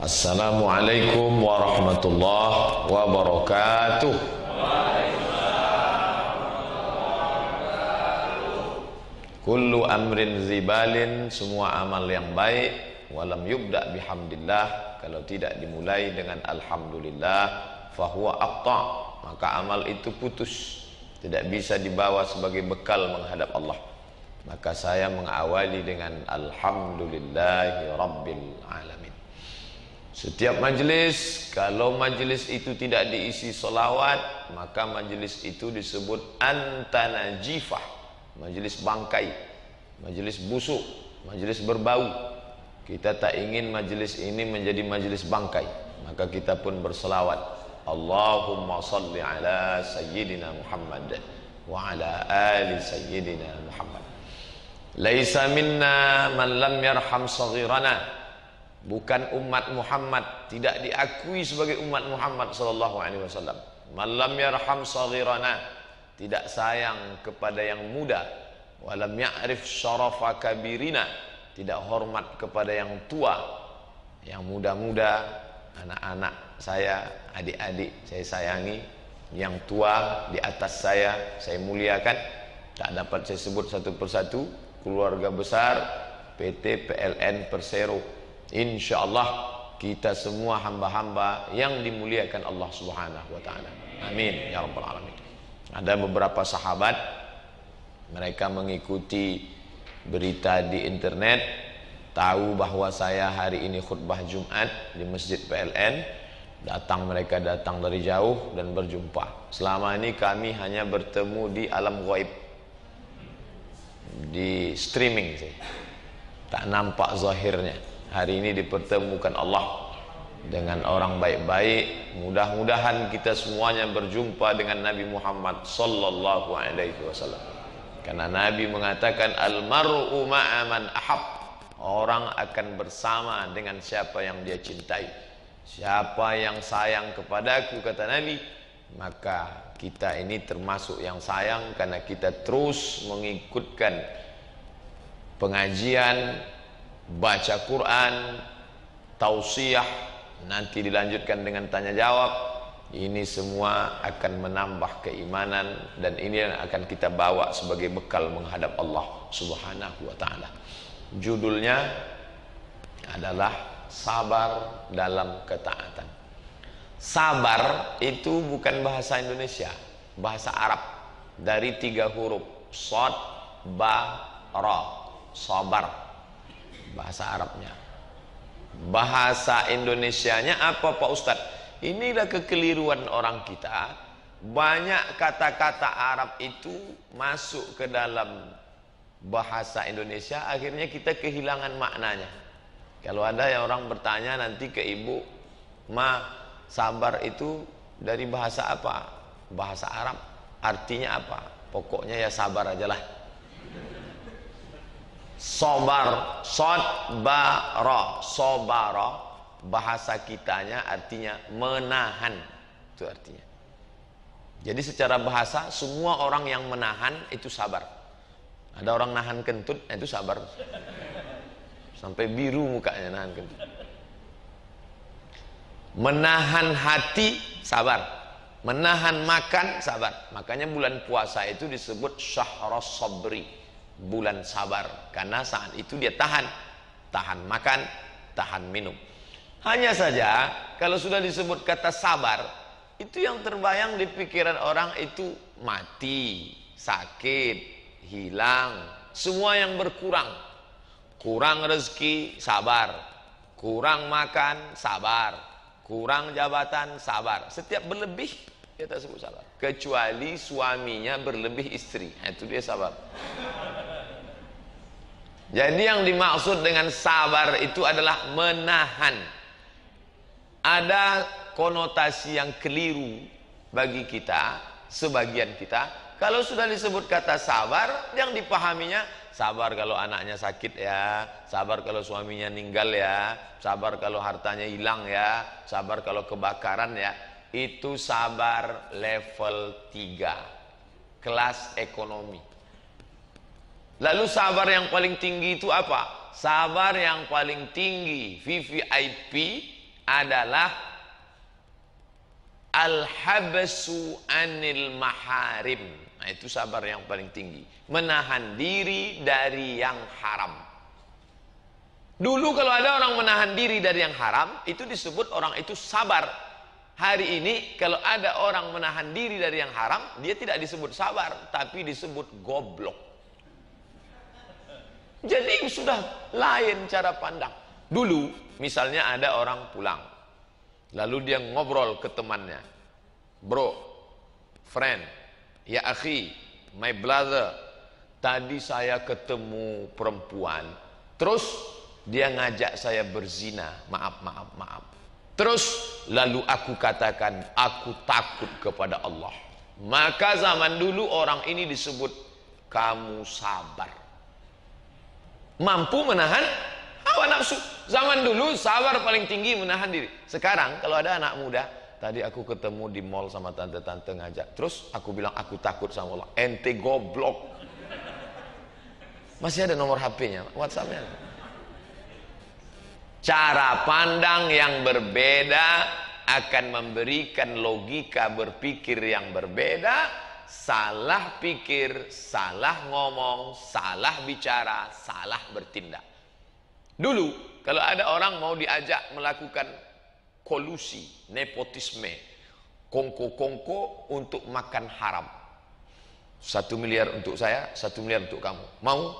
Assalamualaikum warahmatullahi wabarakatuh. Kullu amrin zibalin semua amal yang baik walam yubda bihamdillah kalau tidak dimulai dengan alhamdulillah fahuwa aqta maka amal itu putus tidak bisa dibawa sebagai bekal menghadap Allah maka saya mengawali dengan alhamdulillahi rabbil alamin Setiap majlis kalau majlis itu tidak diisi solawat maka majlis itu disebut antanajifah, majlis bangkai, majlis busuk, majlis berbau. Kita tak ingin majlis ini menjadi majlis bangkai, maka kita pun berselawat. Allahumma salli ala sayyidina Muhammad wa ala ali sayyidina Muhammad. Laisa minna man lam yarham saghirana bukan umat Muhammad. Tidak diakui sebagai umat Muhammad sallallahu alaihi wasallam. Malam yarham saghirana. Tidak sayang kepada yang muda. Walam ya'rif syarafa kabirina. Tidak hormat kepada yang tua. Yang muda-muda anak-anak saya adik-adik saya sayangi. Yang tua di atas saya saya muliakan. Tak dapat saya sebut satu persatu. Keluarga besar PT PLN Persero insyaallah kita semua hamba-hamba yang dimuliakan Allah Subhanahu wa taala. Amin ya rabbal alamin. Ada beberapa sahabat mereka mengikuti berita di internet tahu bahwa saya hari ini khutbah Jumat di Masjid PLN datang mereka datang dari jauh dan berjumpa selama ini kami hanya bertemu di alam gaib di streaming sih tak nampak zahirnya hari ini dipertemukan Allah dengan orang baik-baik. Mudah-mudahan kita semuanya berjumpa dengan Nabi Muhammad sallallahu alaihi wasallam. Karena Nabi mengatakan almar'u ma'a man ahab. Orang akan bersama dengan siapa yang dia cintai. Siapa yang sayang kepadaku kata Nabi maka kita ini termasuk yang sayang karena kita terus mengikutkan pengajian baca Quran, tausiah, nanti dilanjutkan dengan tanya jawab. Ini semua akan menambah keimanan dan ini yang akan kita bawa sebagai bekal menghadap Allah Subhanahu wa taala. Judulnya adalah sabar dalam ketaatan. Sabar itu bukan bahasa Indonesia, bahasa Arab dari tiga huruf sod, ba, ra, sabar bahasa Arabnya. Bahasa Indonesianya apa Pak Ustadz? Inilah kekeliruan orang kita. Banyak kata-kata Arab itu masuk ke dalam bahasa Indonesia akhirnya kita kehilangan maknanya. Kalau ada yang orang bertanya nanti ke ibu ma sabar itu dari bahasa apa? Bahasa Arab artinya apa? Pokoknya ya sabar aja lah Sobar, sodbara, sobara, bahasa kitanya artinya menahan. Itu artinya. Jadi secara bahasa semua orang yang menahan itu sabar. Ada orang nahan kentut, itu sabar. Sampai biru mukanya nahan kentut. Menahan hati sabar. Menahan makan sabar. Makanya bulan puasa itu disebut syahras sabri bulan sabar. Karena saat itu dia tahan. Tahan makan tahan minum. Hanya saja kalau sudah disebut kata sabar itu yang terbayang di pikiran orang itu mati sakit hilang semua yang berkurang. Kurang rezeki sabar. Kurang makan sabar. Kurang jabatan sabar. Setiap berlebih dia tak sebut sabar. Kecuali suaminya berlebih istri. Itu dia sabar jadi yang dimaksud dengan sabar itu adalah menahan. Ada konotasi yang keliru bagi kita, sebagian kita. Kalau sudah disebut kata sabar, yang dipahaminya sabar kalau anaknya sakit ya, sabar kalau suaminya meninggal ya, sabar kalau hartanya hilang ya, sabar kalau kebakaran ya. Itu sabar level 3, kelas ekonomi. Lalu sabar yang paling tinggi itu apa? Sabar yang paling tinggi VVIP adalah al-habsu anil maharim. Nah, itu sabar yang paling tinggi. Menahan diri dari yang haram. Dulu kalau ada orang menahan diri dari yang haram, itu disebut orang itu sabar. Hari ini kalau ada orang menahan diri dari yang haram, dia tidak disebut sabar, tapi disebut goblok. Jadi sudah lain cara pandang. Dulu misalnya ada orang pulang. Lalu dia ngobrol ke temannya. Bro, friend, ya akhi, my brother, tadi saya ketemu perempuan. Terus dia ngajak saya berzina. Maaf, maaf, maaf. Terus lalu aku katakan aku takut kepada Allah. Maka zaman dulu orang ini disebut kamu sabar. Mampu menahan hawa nafsu. Zaman dulu sabar paling tinggi menahan diri. Sekarang kalau ada anak muda, tadi aku ketemu di mall sama tante-tante ngajak. Terus aku bilang aku takut sama Allah. Ente goblok. Masih ada nomor HP-nya, WhatsApp-nya. Cara pandang yang berbeda akan memberikan logika berpikir yang berbeda, salah pikir, salah ngomong, salah bicara, salah bertindak. Dulu kalau ada orang mau diajak melakukan kolusi, nepotisme, kongko-kongko untuk makan haram. Satu miliar untuk saya, satu miliar untuk kamu. Mau?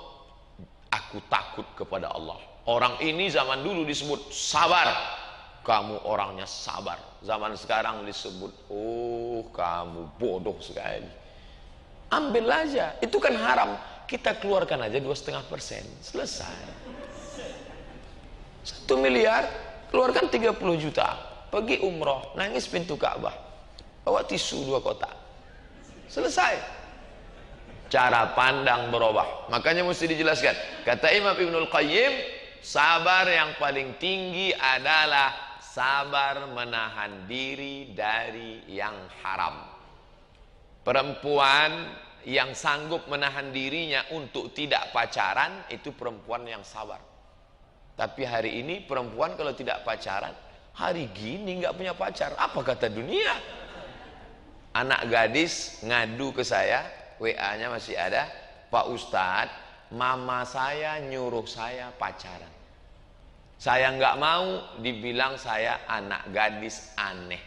Aku takut kepada Allah. Orang ini zaman dulu disebut sabar. Kamu orangnya sabar. Zaman sekarang disebut, oh kamu bodoh sekali. Ambil aja, itu kan haram. Kita keluarkan aja dua setengah persen, selesai. Satu miliar, keluarkan 30 juta. Pergi umroh, nangis pintu Ka'bah. Bawa tisu dua kotak. Selesai. Cara pandang berubah. Makanya mesti dijelaskan. Kata Imam Ibnul Qayyim, Sabar yang paling tinggi adalah sabar menahan diri dari yang haram. Perempuan yang sanggup menahan dirinya untuk tidak pacaran itu perempuan yang sabar. Tapi hari ini perempuan kalau tidak pacaran, hari gini nggak punya pacar, apa kata dunia? Anak gadis ngadu ke saya, WA-nya masih ada, Pak Ustadz, mama saya nyuruh saya pacaran. Saya nggak mau dibilang saya anak gadis aneh.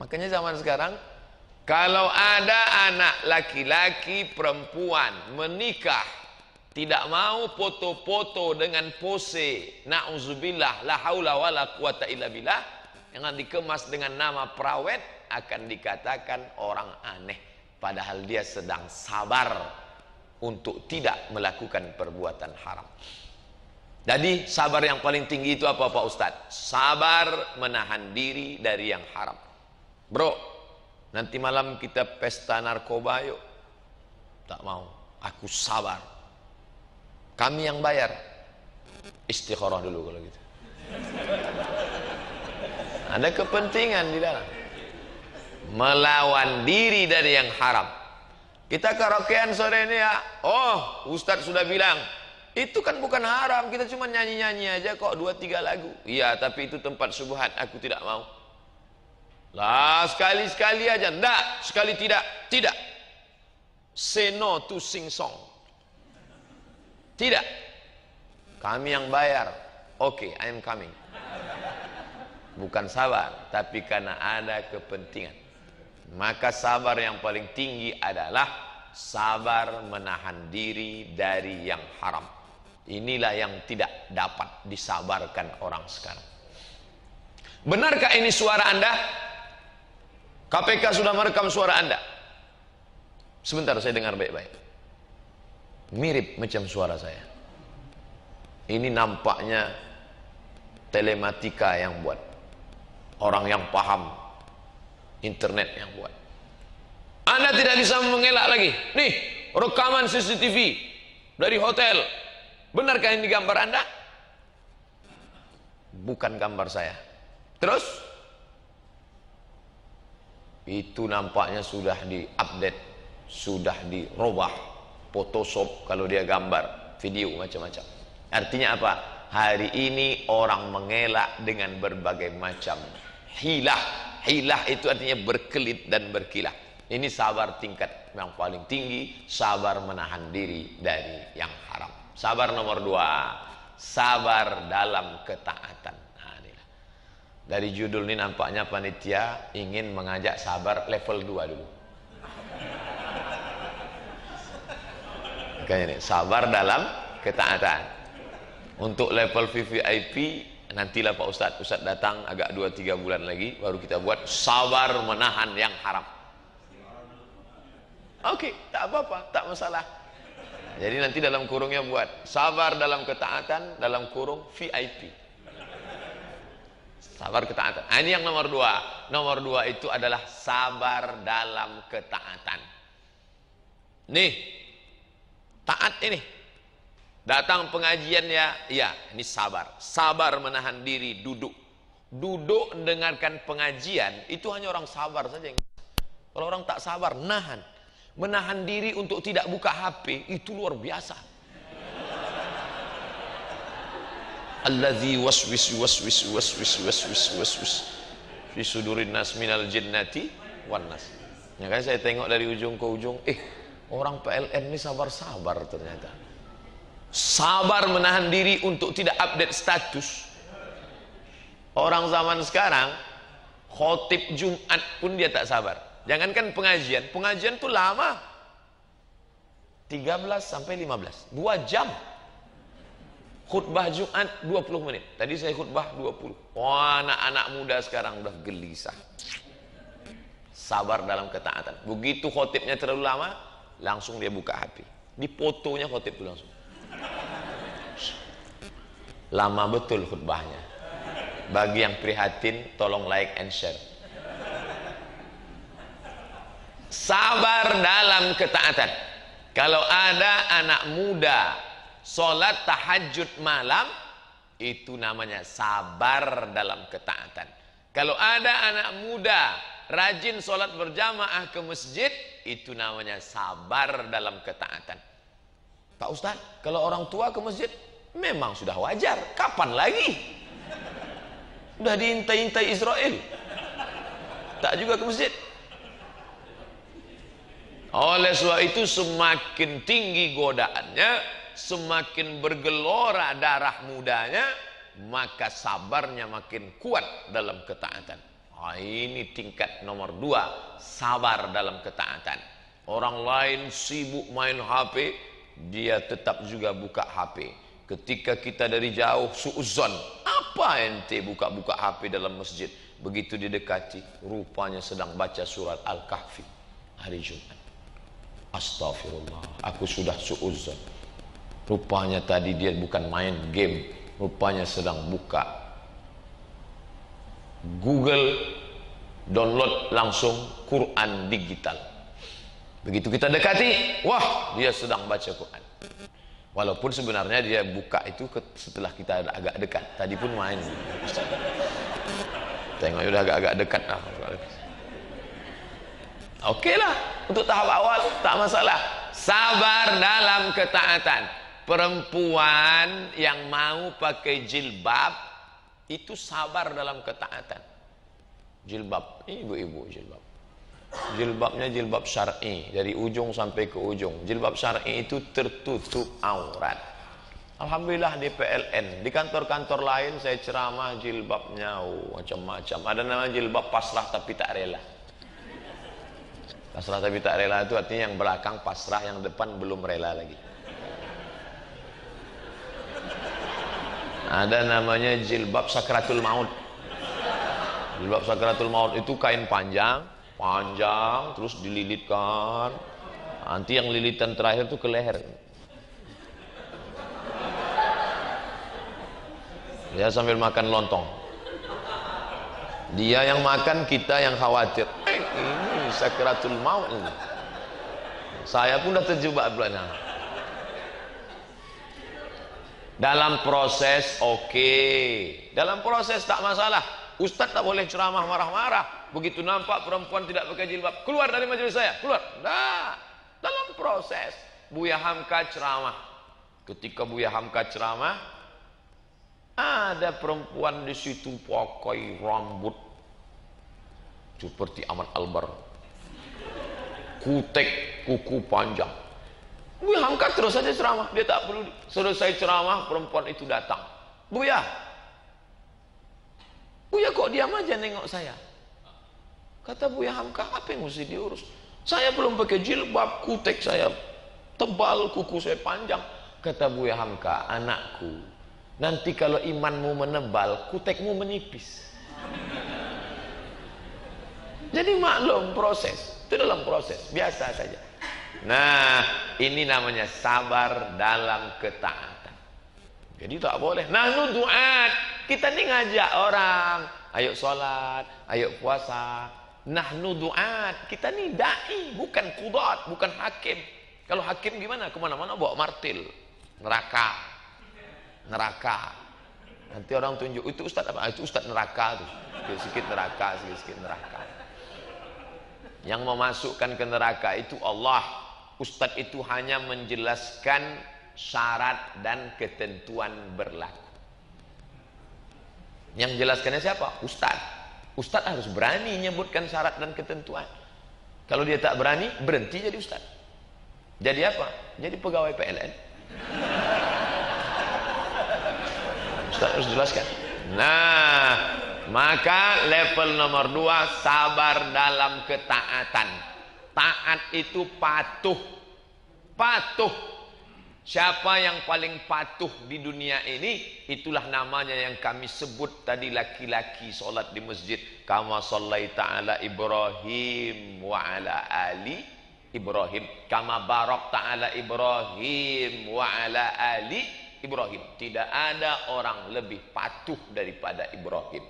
Makanya zaman sekarang kalau ada anak laki-laki perempuan menikah tidak mau foto-foto dengan pose na'udzubillah la haula wala quwata illa billah yang dikemas dengan nama prawet akan dikatakan orang aneh padahal dia sedang sabar untuk tidak melakukan perbuatan haram. Jadi sabar yang paling tinggi itu apa Pak Ustadz? Sabar menahan diri dari yang haram. Bro, nanti malam kita pesta narkoba yuk. Tak mau, aku sabar. Kami yang bayar. Istikharah dulu kalau gitu. Ada kepentingan di dalam. Melawan diri dari yang haram. Kita karaokean sore ini ya. Oh, Ustadz sudah bilang. Itu kan bukan haram. Kita cuma nyanyi-nyanyi aja kok. Dua tiga lagu. Iya, tapi itu tempat subuhat. Aku tidak mau. Lah, sekali-sekali aja. Tidak, sekali tidak. Tidak. Say no to sing song. Tidak. Kami yang bayar. Oke, okay, I am coming. Bukan sabar, tapi karena ada kepentingan. Maka sabar yang paling tinggi adalah sabar menahan diri dari yang haram. Inilah yang tidak dapat disabarkan orang sekarang. Benarkah ini suara Anda? KPK sudah merekam suara Anda. Sebentar saya dengar baik-baik. Mirip macam suara saya. Ini nampaknya telematika yang buat. Orang yang paham internet yang buat. Anda tidak bisa mengelak lagi. Nih, rekaman CCTV dari hotel. Benarkah ini gambar Anda? Bukan gambar saya. Terus itu nampaknya sudah diupdate, sudah dirubah Photoshop kalau dia gambar, video macam-macam. Artinya apa? Hari ini orang mengelak dengan berbagai macam hilah. Hilah itu artinya berkelit dan berkilah. Ini sabar tingkat yang paling tinggi, sabar menahan diri dari yang haram. Sabar nomor dua, sabar dalam ketaatan. Dari judul ini nampaknya panitia ingin mengajak sabar level 2 dulu. Makanya ini, sabar dalam ketaatan. Untuk level VVIP nantilah Pak Ustadz, Ustadz datang agak 2-3 bulan lagi baru kita buat sabar menahan yang haram. Oke, okay, tak apa-apa, tak masalah. Jadi nanti dalam kurungnya buat sabar dalam ketaatan dalam kurung VIP. Sabar ketaatan. Nah, ini yang nomor dua. Nomor dua itu adalah sabar dalam ketaatan. Nih, taat ini. Datang pengajian ya, ya ini sabar. Sabar menahan diri, duduk. Duduk mendengarkan pengajian, itu hanya orang sabar saja. Kalau orang tak sabar, nahan. Menahan diri untuk tidak buka HP, itu luar biasa. Allazi waswis waswis waswis waswis waswis. Fi sudurin nas minal jinnati wan nas. Ya kan saya tengok dari ujung ke ujung, eh orang PLN ini sabar-sabar ternyata. Sabar menahan diri untuk tidak update status. Orang zaman sekarang khotib Jumat pun dia tak sabar. Jangankan pengajian pengajian tuh lama. 13 sampai 15 2 jam khutbah Jumat 20 menit tadi saya khutbah 20 wah anak-anak muda sekarang udah gelisah sabar dalam ketaatan begitu khotibnya terlalu lama langsung dia buka HP di fotonya khotib itu langsung Lama betul khutbahnya. Bagi yang prihatin, tolong like and share. Sabar dalam ketaatan. Kalau ada anak muda solat tahajud malam, itu namanya sabar dalam ketaatan. Kalau ada anak muda rajin solat berjamaah ke masjid, itu namanya sabar dalam ketaatan. Pak Ustaz, kalau orang tua ke masjid, Memang sudah wajar. Kapan lagi? Sudah diintai-intai Israel. Tak juga ke masjid. Oleh sebab itu semakin tinggi godaannya, semakin bergelora darah mudanya, maka sabarnya makin kuat dalam ketaatan. Oh, ini tingkat nomor dua, sabar dalam ketaatan. Orang lain sibuk main HP, dia tetap juga buka HP Ketika kita dari jauh suuzon, apa ente buka-buka HP dalam masjid? Begitu didekati, rupanya sedang baca surat Al-Kahfi hari Jumat. Astagfirullah, aku sudah suuzon. Rupanya tadi dia bukan main game, rupanya sedang buka Google download langsung Quran digital. Begitu kita dekati, wah dia sedang baca Quran. Walaupun sebenarnya dia buka itu setelah kita agak dekat. Tadi pun main. Tengok udah agak-agak dekat. Lah, untuk tahap awal tak masalah. Sabar dalam ketaatan. Perempuan yang mau pakai jilbab itu sabar dalam ketaatan. Jilbab, ibu-ibu jilbab. Jilbabnya jilbab syar'i dari ujung sampai ke ujung. Jilbab syar'i itu tertutup aurat. Alhamdulillah di PLN, di kantor-kantor lain saya ceramah jilbabnya oh, macam-macam. Ada nama jilbab pasrah tapi tak rela. Pasrah tapi tak rela itu artinya yang belakang pasrah, yang depan belum rela lagi. Ada namanya jilbab sakratul maut. Jilbab sakratul maut itu kain panjang, panjang terus dililitkan. Nanti yang lilitan terakhir tuh ke leher. Dia sambil makan lontong. Dia yang makan kita yang khawatir. Eh, ini sakratul maut saya pun udah terjebak belanya dalam proses oke okay. dalam proses tak masalah Ustadz tak boleh ceramah marah-marah. Begitu nampak perempuan tidak pakai jilbab, keluar dari majelis saya, keluar. Nah, dalam proses Buya Hamka ceramah. Ketika Buya Hamka ceramah, Ada perempuan di situ pakai rambut seperti Ahmad Albar. Kutek kuku panjang. Buya angkat terus saja ceramah. Dia tak perlu selesai ceramah perempuan itu datang. Buya. Buya kok diam aja nengok saya. Kata Buya Hamka, apa yang mesti diurus? Saya belum pakai jilbab, kutek saya tebal, kuku saya panjang. Kata Buya Hamka, anakku, nanti kalau imanmu menebal, kutekmu menipis. Jadi maklum proses, itu dalam proses, biasa saja. Nah, ini namanya sabar dalam ketaatan. Jadi tak boleh. Nah, duat. Kita ni ngajak orang, ayo sholat, ayo puasa. Nahnu duat. Kita ni dai, bukan kudat, bukan hakim. Kalau hakim gimana? Ke mana-mana bawa martil neraka neraka nanti orang tunjuk itu ustaz apa itu ustaz neraka tuh sedikit neraka sedikit neraka yang memasukkan ke neraka itu Allah ustaz itu hanya menjelaskan syarat dan ketentuan berlaku. Yang jelaskannya siapa? Ustaz ustaz harus berani menyebutkan syarat dan ketentuan. Kalau dia tak berani berhenti jadi ustaz jadi apa? Jadi pegawai PLN Ustaz harus jelaskan. Nah, maka level nomor dua sabar dalam ketaatan. Taat itu patuh. Patuh. Siapa yang paling patuh di dunia ini Itulah namanya yang kami sebut tadi laki-laki solat di masjid. Kama sallai ta'ala Ibrahim wa ala ali Ibrahim. Kama barok taala Ibrahim wa ala ali Ibrahim. Tidak ada orang lebih patuh daripada Ibrahim.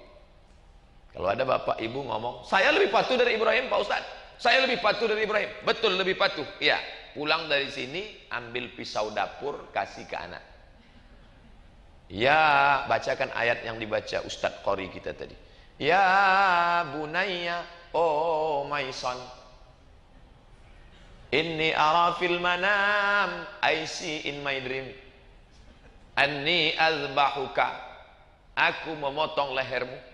Kalau ada bapak ibu ngomong saya lebih patuh dari Ibrahim Pak Ustaz saya lebih patuh dari Ibrahim. Betul lebih patuh. Iya. Pulang dari sini ambil pisau dapur kasih ke anak. Ya bacakan ayat yang dibaca Ustadz Qori kita tadi. Ya bunaya oh my son Inni ara fil manam I see in my dream. Anni azbahuka. Aku memotong lehermu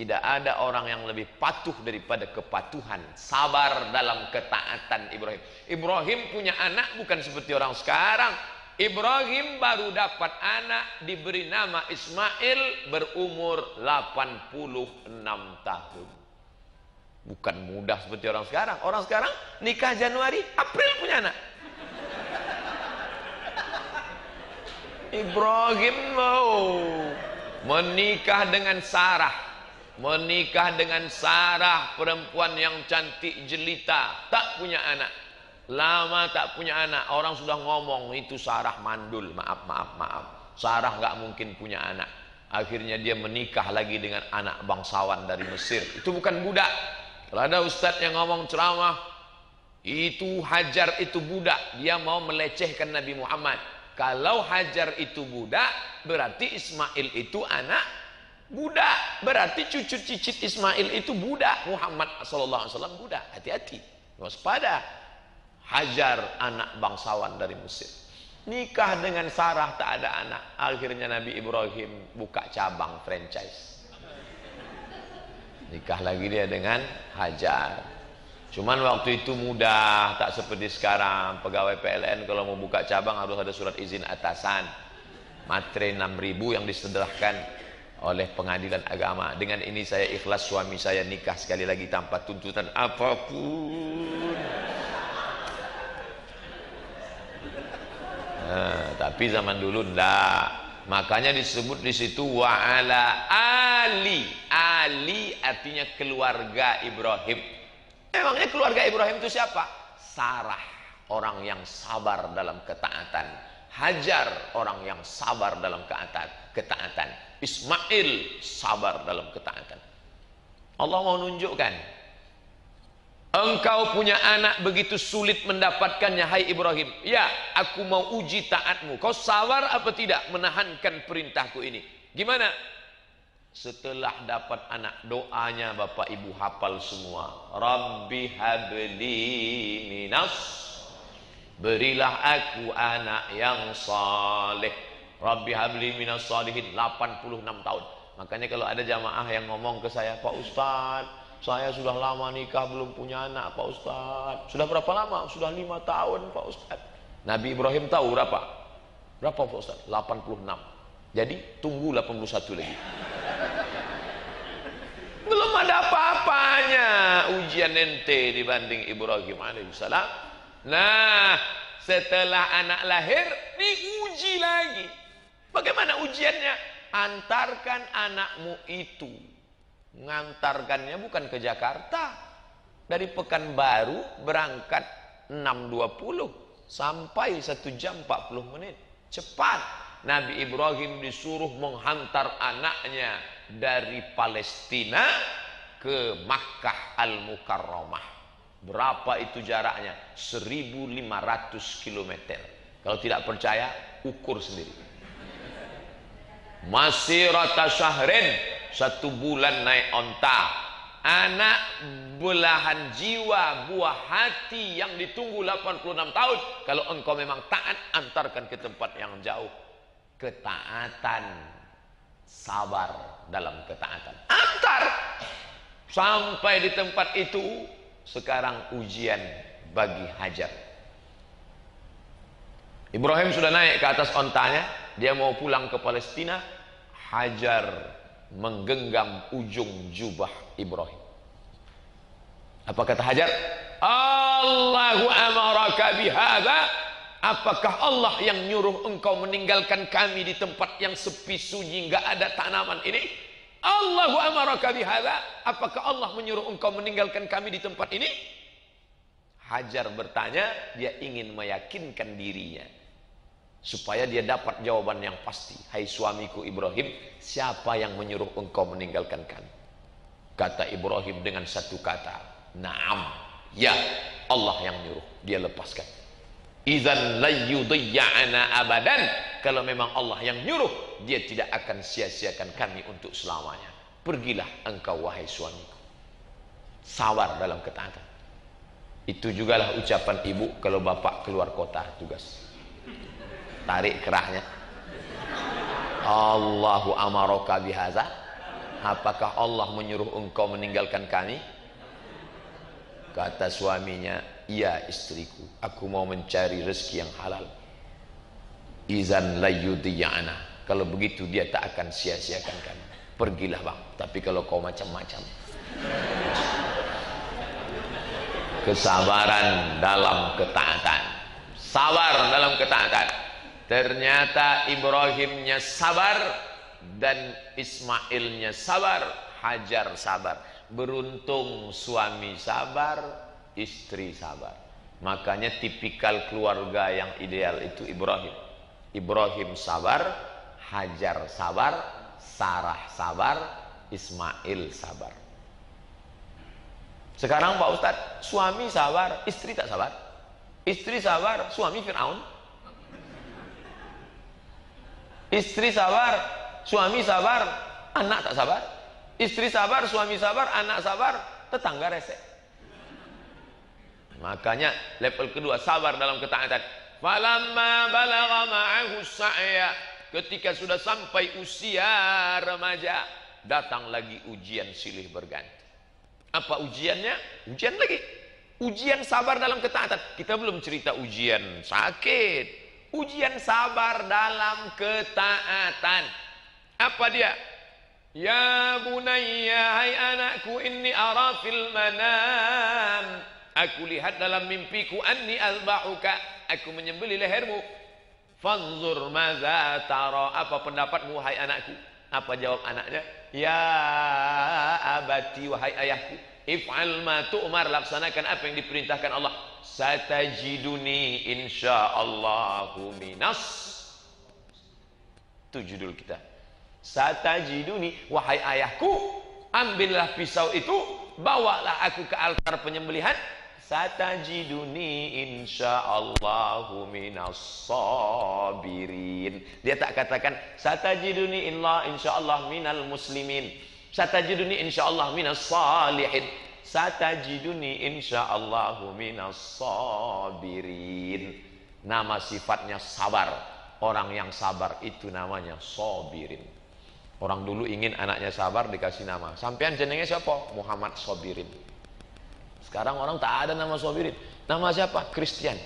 Tidak ada orang yang lebih patuh daripada kepatuhan Sabar dalam ketaatan Ibrahim Ibrahim punya anak bukan seperti orang sekarang Ibrahim baru dapat anak diberi nama Ismail berumur 86 tahun Bukan mudah seperti orang sekarang. Orang sekarang nikah Januari, April punya anak. Ibrahim mau menikah dengan Sarah. Menikah dengan Sarah, perempuan yang cantik jelita, tak punya anak. Lama tak punya anak, orang sudah ngomong itu Sarah mandul. Maaf, maaf, maaf. Sarah nggak mungkin punya anak. Akhirnya dia menikah lagi dengan anak bangsawan dari Mesir. Itu bukan budak, kalau ada ustaz yang ngomong ceramah, itu Hajar itu budak, dia mau melecehkan Nabi Muhammad. Kalau Hajar itu budak, berarti Ismail itu anak budak. Berarti cucu cicit Ismail itu budak. Muhammad sallallahu alaihi wasallam budak. Hati-hati. Waspada. Hajar anak bangsawan dari Mesir. Nikah dengan Sarah tak ada anak. Akhirnya Nabi Ibrahim buka cabang franchise nikah lagi dia dengan Hajar cuman waktu itu mudah tak seperti sekarang pegawai PLN kalau mau buka cabang harus ada surat izin atasan matre 6000 yang disederahkan oleh pengadilan agama dengan ini saya ikhlas suami saya nikah sekali lagi tanpa tuntutan apa pun nah, tapi zaman dulu ndak Makanya disebut di situ wa ala ali. Ali artinya keluarga Ibrahim. Emangnya keluarga Ibrahim itu siapa? Sarah, orang yang sabar dalam ketaatan. Hajar, orang yang sabar dalam ketaatan. Ismail, sabar dalam ketaatan. Allah mau nunjukkan Engkau punya anak begitu sulit mendapatkannya hai Ibrahim. Ya, aku mau uji taatmu. Kau sabar apa tidak menahankan perintahku ini? Gimana? Setelah dapat anak doanya Bapak Ibu hafal semua. Rabbi habli minas Berilah aku anak yang saleh. Rabbi habli minas salihin 86 tahun. Makanya kalau ada jamaah yang ngomong ke saya, Pak Ustaz, saya sudah lama nikah belum punya anak Pak Ustaz. Sudah berapa lama? Sudah lima tahun Pak Ustaz. Nabi Ibrahim tahu berapa? Berapa Pak Ustaz? 86. Jadi tunggu 81 lagi. Belum ada apa-apanya ujian ente dibanding Ibrahim alaihissalam. Nah, setelah anak lahir diuji lagi. Bagaimana ujiannya? Antarkan anakmu itu. Ngantarkannya bukan ke Jakarta. Dari Pekanbaru berangkat 6.20 sampai 1 jam 40 menit. Cepat. Nabi Ibrahim disuruh menghantar anaknya dari Palestina ke Makkah Al-Mukarramah. Berapa itu jaraknya? 1500 km kalau tidak percaya ukur sendiri masih rata syahrin. Satu bulan naik onta. Anak belahan jiwa buah hati yang ditunggu 86 tahun. Kalau engkau memang taat antarkan ke tempat yang jauh. Ketaatan. Sabar dalam ketaatan. Antar. Sampai di tempat itu sekarang ujian bagi Hajar. Ibrahim sudah naik ke atas ontanya dia mau pulang ke Palestina Hajar menggenggam ujung jubah Ibrahim. Apa kata Hajar? Allahu amaraka bihadza Apakah Allah yang nyuruh engkau meninggalkan kami di tempat yang sepi sunyi enggak ada tanaman ini? Allahu amaraka bihadza Apakah Allah menyuruh engkau meninggalkan kami di tempat ini? Hajar bertanya, dia ingin meyakinkan dirinya supaya dia dapat jawaban yang pasti. Hai suamiku Ibrahim, siapa yang menyuruh engkau meninggalkan kami? Kata Ibrahim dengan satu kata, Naam, ya Allah yang nyuruh, dia lepaskan. Izan layyudiyya'ana abadan. Kalau memang Allah yang nyuruh, dia tidak akan sia-siakan kami untuk selamanya. Pergilah engkau wahai suamiku. Sawar dalam ketaatan. Itu jugalah ucapan ibu kalau bapak keluar kota tugas tarik kerahnya. Allahu amaraka bihaza. Apakah Allah menyuruh engkau meninggalkan kami? Kata suaminya iya istriku aku mau mencari rezeki yang halal. Izan layudiyana kalau begitu dia tak akan sia-siakan kami. Pergilah bang. Tapi kalau kau macam-macam. Kesabaran dalam ketaatan. Sabar dalam ketaatan Ternyata Ibrahimnya sabar dan Ismailnya sabar, Hajar sabar. Beruntung suami sabar, istri sabar. Makanya tipikal keluarga yang ideal itu Ibrahim. Ibrahim sabar, Hajar sabar, Sarah sabar, Ismail sabar. Sekarang Pak Ustadz, suami sabar, istri tak sabar. Istri sabar, suami Fir'aun. Istri sabar, suami sabar, anak tak sabar. Istri sabar, suami sabar, anak sabar, tetangga rese. Makanya level kedua sabar dalam ketaatan. Falamma balagha ma'ahu sa'ya. Ketika sudah sampai usia remaja, datang lagi ujian silih berganti. Apa ujiannya? Ujian lagi. Ujian sabar dalam ketaatan. Kita belum cerita ujian sakit, ujian sabar dalam ketaatan. Apa dia? Ya bunayya hai anakku inni ara fil manam. Aku lihat dalam mimpiku anni albahuka. Aku menyembelih lehermu. Fanzur maza tara. Apa pendapatmu hai anakku? Apa jawab anaknya? Ya abati wahai ayahku. If'al ma tu'mar laksanakan apa yang diperintahkan Allah satajiduni insyaallahu minas. Itu judul kita. Satajiduni wahai ayahku ambillah pisau itu bawalah aku ke altar penyembelihan. Satajiduni insyaallahu minas sabirin. Dia tak katakan satajiduni insyaallah minal muslimin. Satajiduni insyaallah minas salihin satajiduni insyaallahu minas sabirin nama sifatnya sabar Orang yang sabar itu namanya sobirin. Orang dulu ingin anaknya sabar dikasih nama. Sampean jenenge siapa? Muhammad Sobirin. Sekarang orang tak ada nama Sobirin. Nama siapa? Kristen.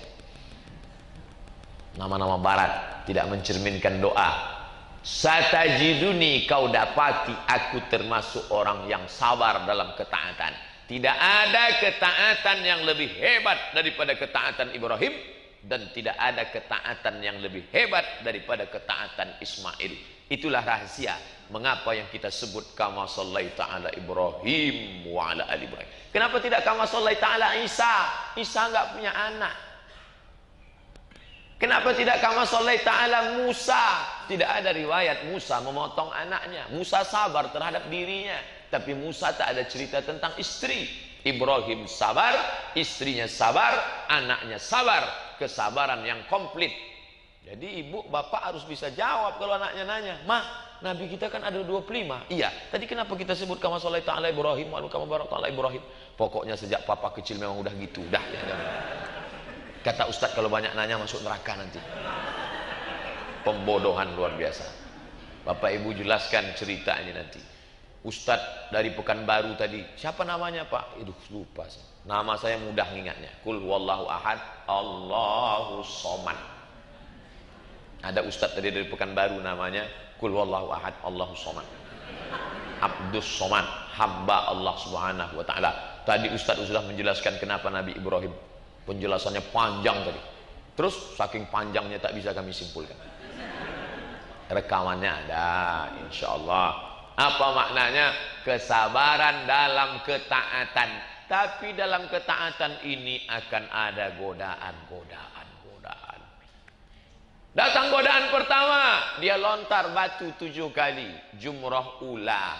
Nama-nama barat tidak mencerminkan doa. Satajiduni kau dapati aku termasuk orang yang sabar dalam ketaatan. Tidak ada ketaatan yang lebih hebat daripada ketaatan Ibrahim dan tidak ada ketaatan yang lebih hebat daripada ketaatan Ismail. Itulah rahasia mengapa yang kita sebut kama sallaita ala Ibrahim wa ala ali Ibrahim. Kenapa tidak kama sallaita ala Isa? Isa enggak punya anak. Kenapa tidak kama sallaita ala Musa? Tidak ada riwayat Musa memotong anaknya. Musa sabar terhadap dirinya, tapi Musa tak ada cerita tentang istri. Ibrahim sabar, istrinya sabar, anaknya sabar, kesabaran yang komplit. Jadi ibu bapak harus bisa jawab kalau anaknya nanya, "Ma, Nabi kita kan ada 25." Iya. Tadi kenapa kita sebut kama sallallahu ta'ala Ibrahim wa kama barak ta'ala Ibrahim? Pokoknya sejak papa kecil memang udah gitu. Dah ya. Kata Ustaz kalau banyak nanya masuk neraka nanti. Pembodohan luar biasa. Bapak Ibu jelaskan ceritanya nanti. Ustadz dari Pekanbaru tadi, siapa namanya Pak? Itu lupa. Nama saya mudah ingatnya. Kul wallahu ahad, Allahu somad. Ada Ustadz tadi dari Pekanbaru namanya Kul wallahu ahad, Allahu somad. Abdus somad, hamba Allah subhanahu wa ta'ala. Tadi Ustadz sudah menjelaskan kenapa Nabi Ibrahim. Penjelasannya panjang tadi. Terus saking panjangnya tak bisa kami simpulkan. Rekamannya ada, insya Allah. Apa maknanya? Kesabaran dalam ketaatan. Tapi dalam ketaatan ini akan ada godaan, godaan, godaan. Datang godaan pertama, dia lontar batu tujuh kali, jumrah ula.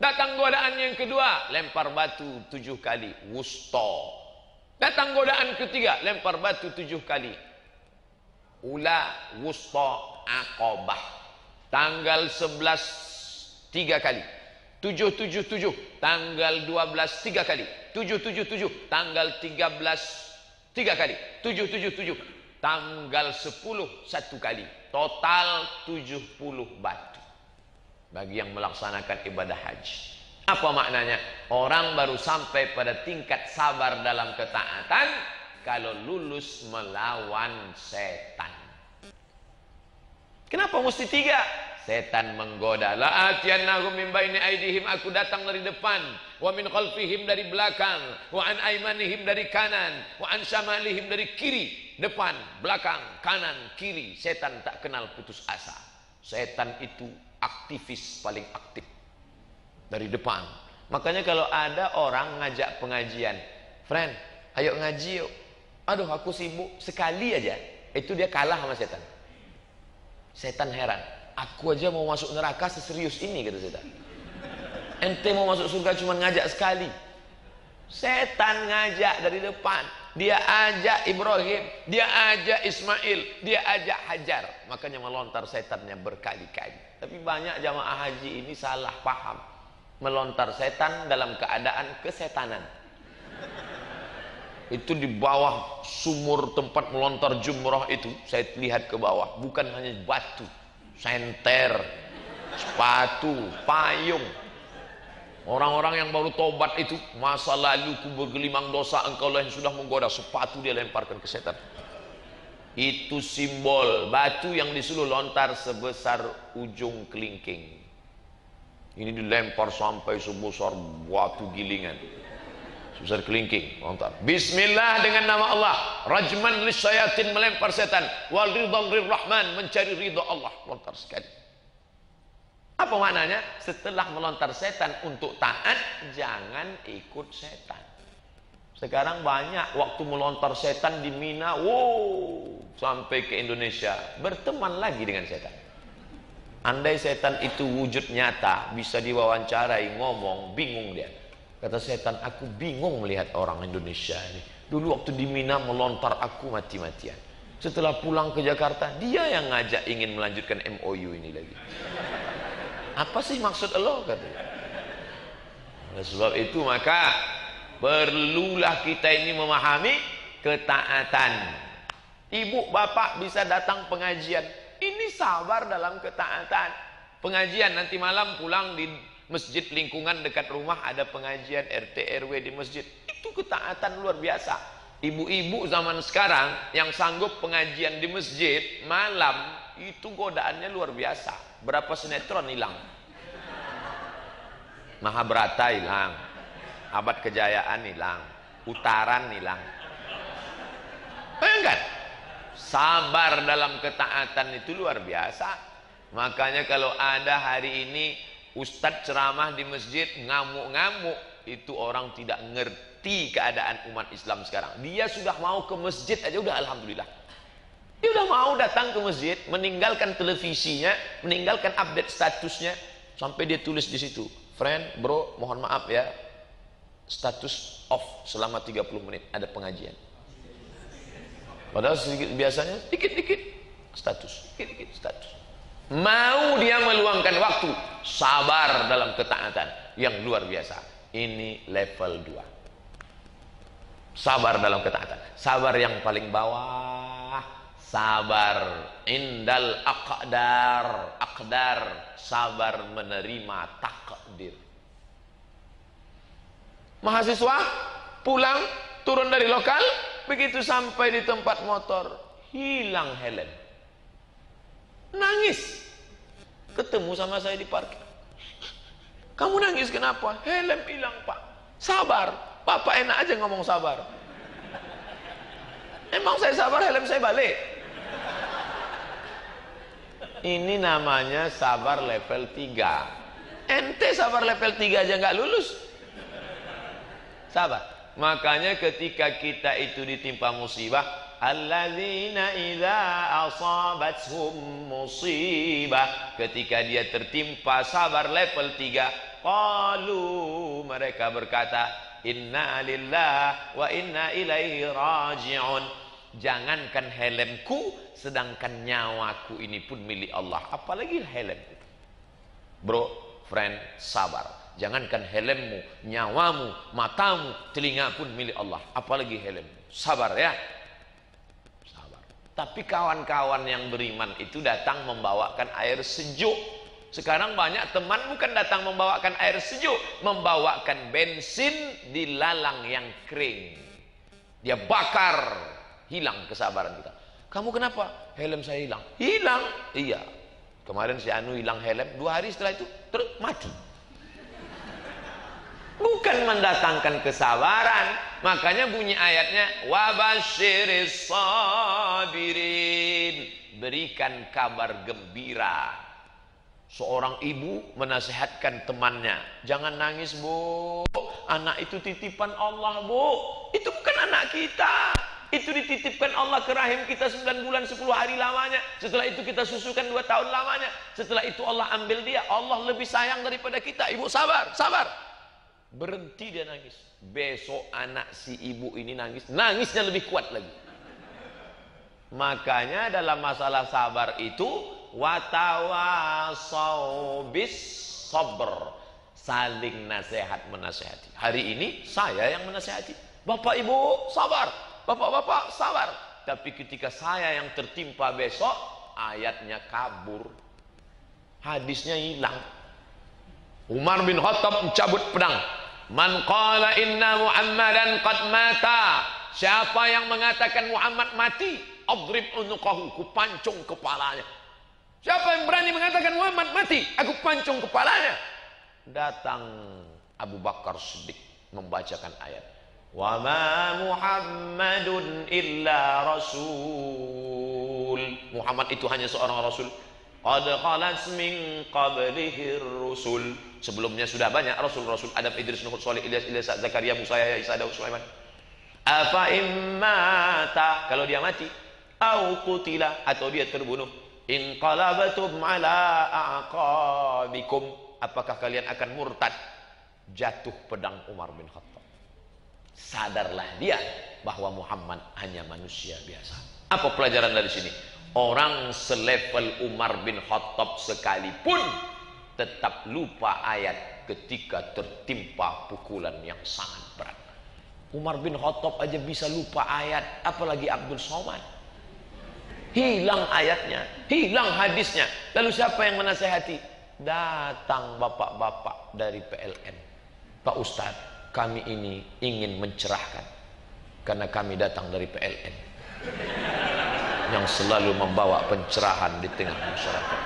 Datang godaan yang kedua, lempar batu tujuh kali, wusto. Datang godaan ketiga, lempar batu tujuh kali, ula, wusto, akobah. Tanggal sebelas tiga kali. Tujuh, tujuh, tujuh. Tanggal dua belas, tiga kali. Tujuh, tujuh, tujuh. Tanggal tiga belas, tiga kali. Tujuh, tujuh, tujuh. Tanggal sepuluh, satu kali. Total tujuh puluh batu. Bagi yang melaksanakan ibadah haji. Apa maknanya? Orang baru sampai pada tingkat sabar dalam ketaatan kalau lulus melawan setan. Kenapa mesti tiga? Setan menggoda. La atiyannahum min baini aidihim aku datang dari depan, wa min khalfihim dari belakang, wa an aimanihim dari kanan, wa an shamalihim dari kiri, depan, belakang, kanan, kiri. Setan tak kenal putus asa. Setan itu aktivis paling aktif dari depan. Makanya kalau ada orang ngajak pengajian, friend, ayo ngaji yuk. Aduh aku sibuk sekali aja. Itu dia kalah sama setan. Setan heran Aku aja mau masuk neraka seserius ini kata setan. Ente mau masuk surga cuma ngajak sekali. Setan ngajak dari depan. Dia ajak Ibrahim, dia ajak Ismail, dia ajak Hajar. Makanya melontar setannya berkali-kali. Tapi banyak jamaah haji ini salah paham. Melontar setan dalam keadaan kesetanan. Itu di bawah sumur tempat melontar jumrah itu, saya lihat ke bawah, bukan hanya batu, senter, sepatu, payung. Orang-orang yang baru tobat itu, masa lalu ku bergelimang dosa engkau lah yang sudah menggoda, sepatu dia lemparkan ke setan. Itu simbol batu yang disuruh lontar sebesar ujung kelingking. Ini dilempar sampai sebesar batu gilingan. Sebesar kelingking, lontar. Bismillah dengan nama Allah. Rajman lisyayatin melempar setan. Wal ridha rahman mencari ridha Allah. Lontar sekali. Apa maknanya? Setelah melontar setan untuk taat, jangan ikut setan. Sekarang banyak waktu melontar setan di Mina, wow, sampai ke Indonesia, berteman lagi dengan setan. Andai setan itu wujud nyata, bisa diwawancarai, ngomong, bingung dia. Kata setan, aku bingung melihat orang Indonesia ini. Dulu waktu di Mina melontar aku mati-matian. Setelah pulang ke Jakarta, dia yang ngajak ingin melanjutkan MOU ini lagi. Apa sih maksud Allah katanya? Sebab itu maka perlulah kita ini memahami ketaatan. Ibu bapak bisa datang pengajian Ini sabar dalam ketaatan. Pengajian nanti malam pulang di masjid lingkungan dekat rumah ada pengajian RT RW di masjid. Itu ketaatan luar biasa. Ibu-ibu zaman sekarang yang sanggup pengajian di masjid malam itu godaannya luar biasa. Berapa sinetron hilang? Mahabharata hilang. Abad kejayaan hilang. Utaran hilang. Bayangkan. Sabar dalam ketaatan itu luar biasa. Makanya kalau ada hari ini Ustadz ceramah di masjid ngamuk-ngamuk. Itu orang tidak ngerti keadaan umat Islam sekarang. Dia sudah mau ke masjid aja udah Alhamdulillah. Dia udah mau datang ke masjid, meninggalkan televisinya, meninggalkan update statusnya, sampai dia tulis di situ, friend, bro, mohon maaf ya, status off selama 30 menit, ada pengajian. Padahal sedikit, biasanya sedikit-dikit status, sedikit-dikit status. Mau dia meluangkan waktu, sabar dalam ketaatan yang luar biasa. Ini level 2. Sabar dalam ketaatan. Sabar yang paling bawah sabar indal aqdar aqdar sabar menerima takdir mahasiswa pulang turun dari lokal begitu sampai di tempat motor hilang helm nangis ketemu sama saya di parkir kamu nangis kenapa helm hilang pak sabar bapak enak aja ngomong sabar emang saya sabar helm saya balik ini namanya sabar level 3. Ente sabar level 3 aja nggak lulus. Sabar. Makanya ketika kita itu ditimpa musibah, alladzina idza asabathum musibah, ketika dia tertimpa sabar level 3, qalu mereka berkata, inna lillah wa inna ilaihi raji'un. Jangankan helmku, sedangkan nyawaku ini pun milik Allah. Apalagi helmku. Bro, friend, sabar. Jangankan helmmu, nyawamu, matamu, telinga pun milik Allah. Apalagi helmmu. Sabar ya. Tapi kawan-kawan yang beriman itu datang membawakan air sejuk. Sekarang banyak teman bukan datang membawakan air sejuk, membawakan bensin di lalang yang kering. Dia bakar hilang kesabaran kita. Kamu kenapa? Helm saya hilang. Hilang? Iya. Kemarin si Anu hilang helm, dua hari setelah itu terus mati. Bukan mendatangkan kesabaran. Makanya bunyi ayatnya wabashiris sabirin. Berikan kabar gembira. Seorang ibu menasehatkan temannya, jangan nangis bu, anak itu titipan Allah bu, itu bukan anak kita, itu dititipkan Allah ke rahim kita 9 bulan 10 hari lamanya. Setelah itu kita susukan 2 tahun lamanya. Setelah itu Allah ambil dia. Allah lebih sayang daripada kita. Ibu sabar, sabar. Berhenti dia nangis. Besok anak si ibu ini nangis. Nangisnya lebih kuat lagi. Makanya dalam masalah sabar itu. Watawasau bis sabr. Saling nasihat menasehati. Hari ini saya yang menasehati. Bapak ibu sabar Bapak-bapak sabar. Tapi ketika saya yang tertimpa besok, ayatnya kabur. Hadisnya hilang. Umar bin Khattab mencabut pedang. Man qala inna Muhammadan qad mata. Siapa yang mengatakan Muhammad mati, adrib unuqahu, ku pancung kepalanya. Siapa yang berani mengatakan Muhammad mati, aku pancung kepalanya. Datang Abu Bakar Siddiq membacakan ayat. Wama Muhammadun illa rasul. Muhammad itu hanya seorang rasul. Qad khalat min qablihi rusul. Sebelumnya sudah banyak rasul-rasul Adam, Idris, Nuh, Saleh, Ilyas, Ilyas, Zakaria, Musa, Yahya, Isa, Daud, Sulaiman. Apa immata kalau dia mati au qutila atau dia terbunuh in qalabatum ala aqabikum apakah kalian akan murtad jatuh pedang Umar bin Khattab sadarlah dia bahwa Muhammad hanya manusia biasa. Apa pelajaran dari sini? Orang selevel Umar bin Khattab sekalipun tetap lupa ayat ketika tertimpa pukulan yang sangat berat. Umar bin Khattab aja bisa lupa ayat, apalagi Abdul Somad. Hilang ayatnya, hilang hadisnya. Lalu siapa yang menasehati? Datang bapak-bapak dari PLN. Pak Ustadz, kami ini ingin mencerahkan. Karena kami datang dari PLN. Yang selalu membawa pencerahan di tengah masyarakat.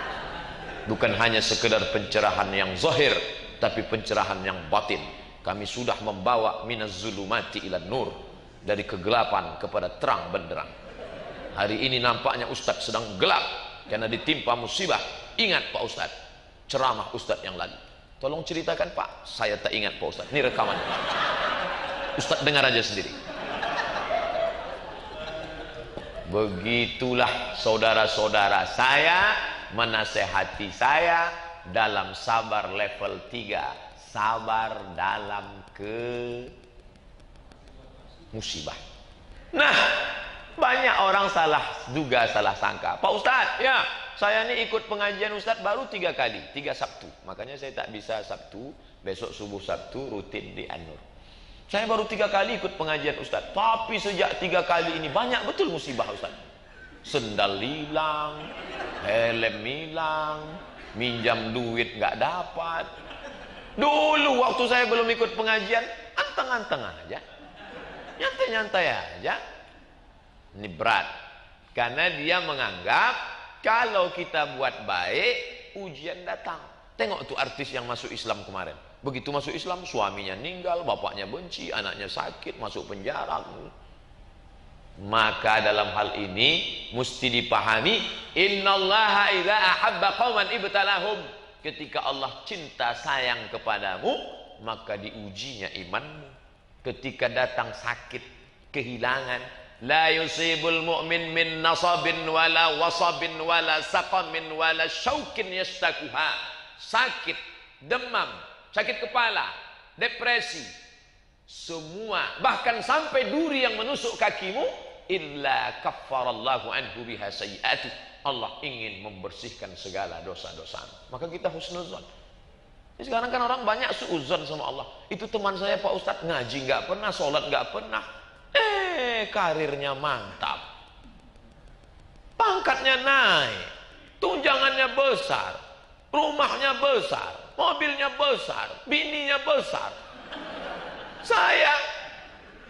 Bukan hanya sekedar pencerahan yang zahir, tapi pencerahan yang batin. Kami sudah membawa minaz zulumati ila nur. Dari kegelapan kepada terang benderang. Hari ini nampaknya Ustadz sedang gelap karena ditimpa musibah. Ingat Pak Ustadz, ceramah Ustadz yang lalu. Tolong ceritakan Pak, saya tak ingat Pak Ustadz. Ini rekaman. Ustadz dengar aja sendiri. Begitulah saudara-saudara saya menasehati saya dalam sabar level 3. Sabar dalam ke musibah. Nah, banyak orang salah duga, salah sangka. Pak Ustadz, ya saya ini ikut pengajian Ustadz baru tiga kali, tiga Sabtu. Makanya saya tak bisa Sabtu, besok subuh Sabtu rutin di Anur. Saya baru tiga kali ikut pengajian Ustadz. Tapi sejak tiga kali ini banyak betul musibah Ustadz. Sendal hilang, helm hilang, minjam duit nggak dapat. Dulu waktu saya belum ikut pengajian, anteng-anteng aja. Nyantai-nyantai aja ini berat. Karena dia menganggap kalau kita buat baik, ujian datang. Tengok tuh artis yang masuk Islam kemarin. Begitu masuk Islam, suaminya meninggal, bapaknya benci, anaknya sakit, masuk penjara. Maka dalam hal ini mesti dipahami, innallaha idza ahabba qauman ibtalahum. Ketika Allah cinta sayang kepadamu, maka diujinya imanmu. Ketika datang sakit, kehilangan, La yusibul mu'min min nasabin wala wasabin wala saqamin wala syaukin yastakuha. Sakit, demam, sakit kepala, depresi. Semua, bahkan sampai duri yang menusuk kakimu, illa kaffarallahu anhu biha sayiati. Allah ingin membersihkan segala dosa-dosa. Maka kita husnuzon. Sekarang kan orang banyak suuzon sama Allah. Itu teman saya Pak Ustadz ngaji nggak pernah, sholat nggak pernah, Eh, karirnya mantap. Pangkatnya naik. Tunjangannya besar. Rumahnya besar. Mobilnya besar. Bininya besar. Saya,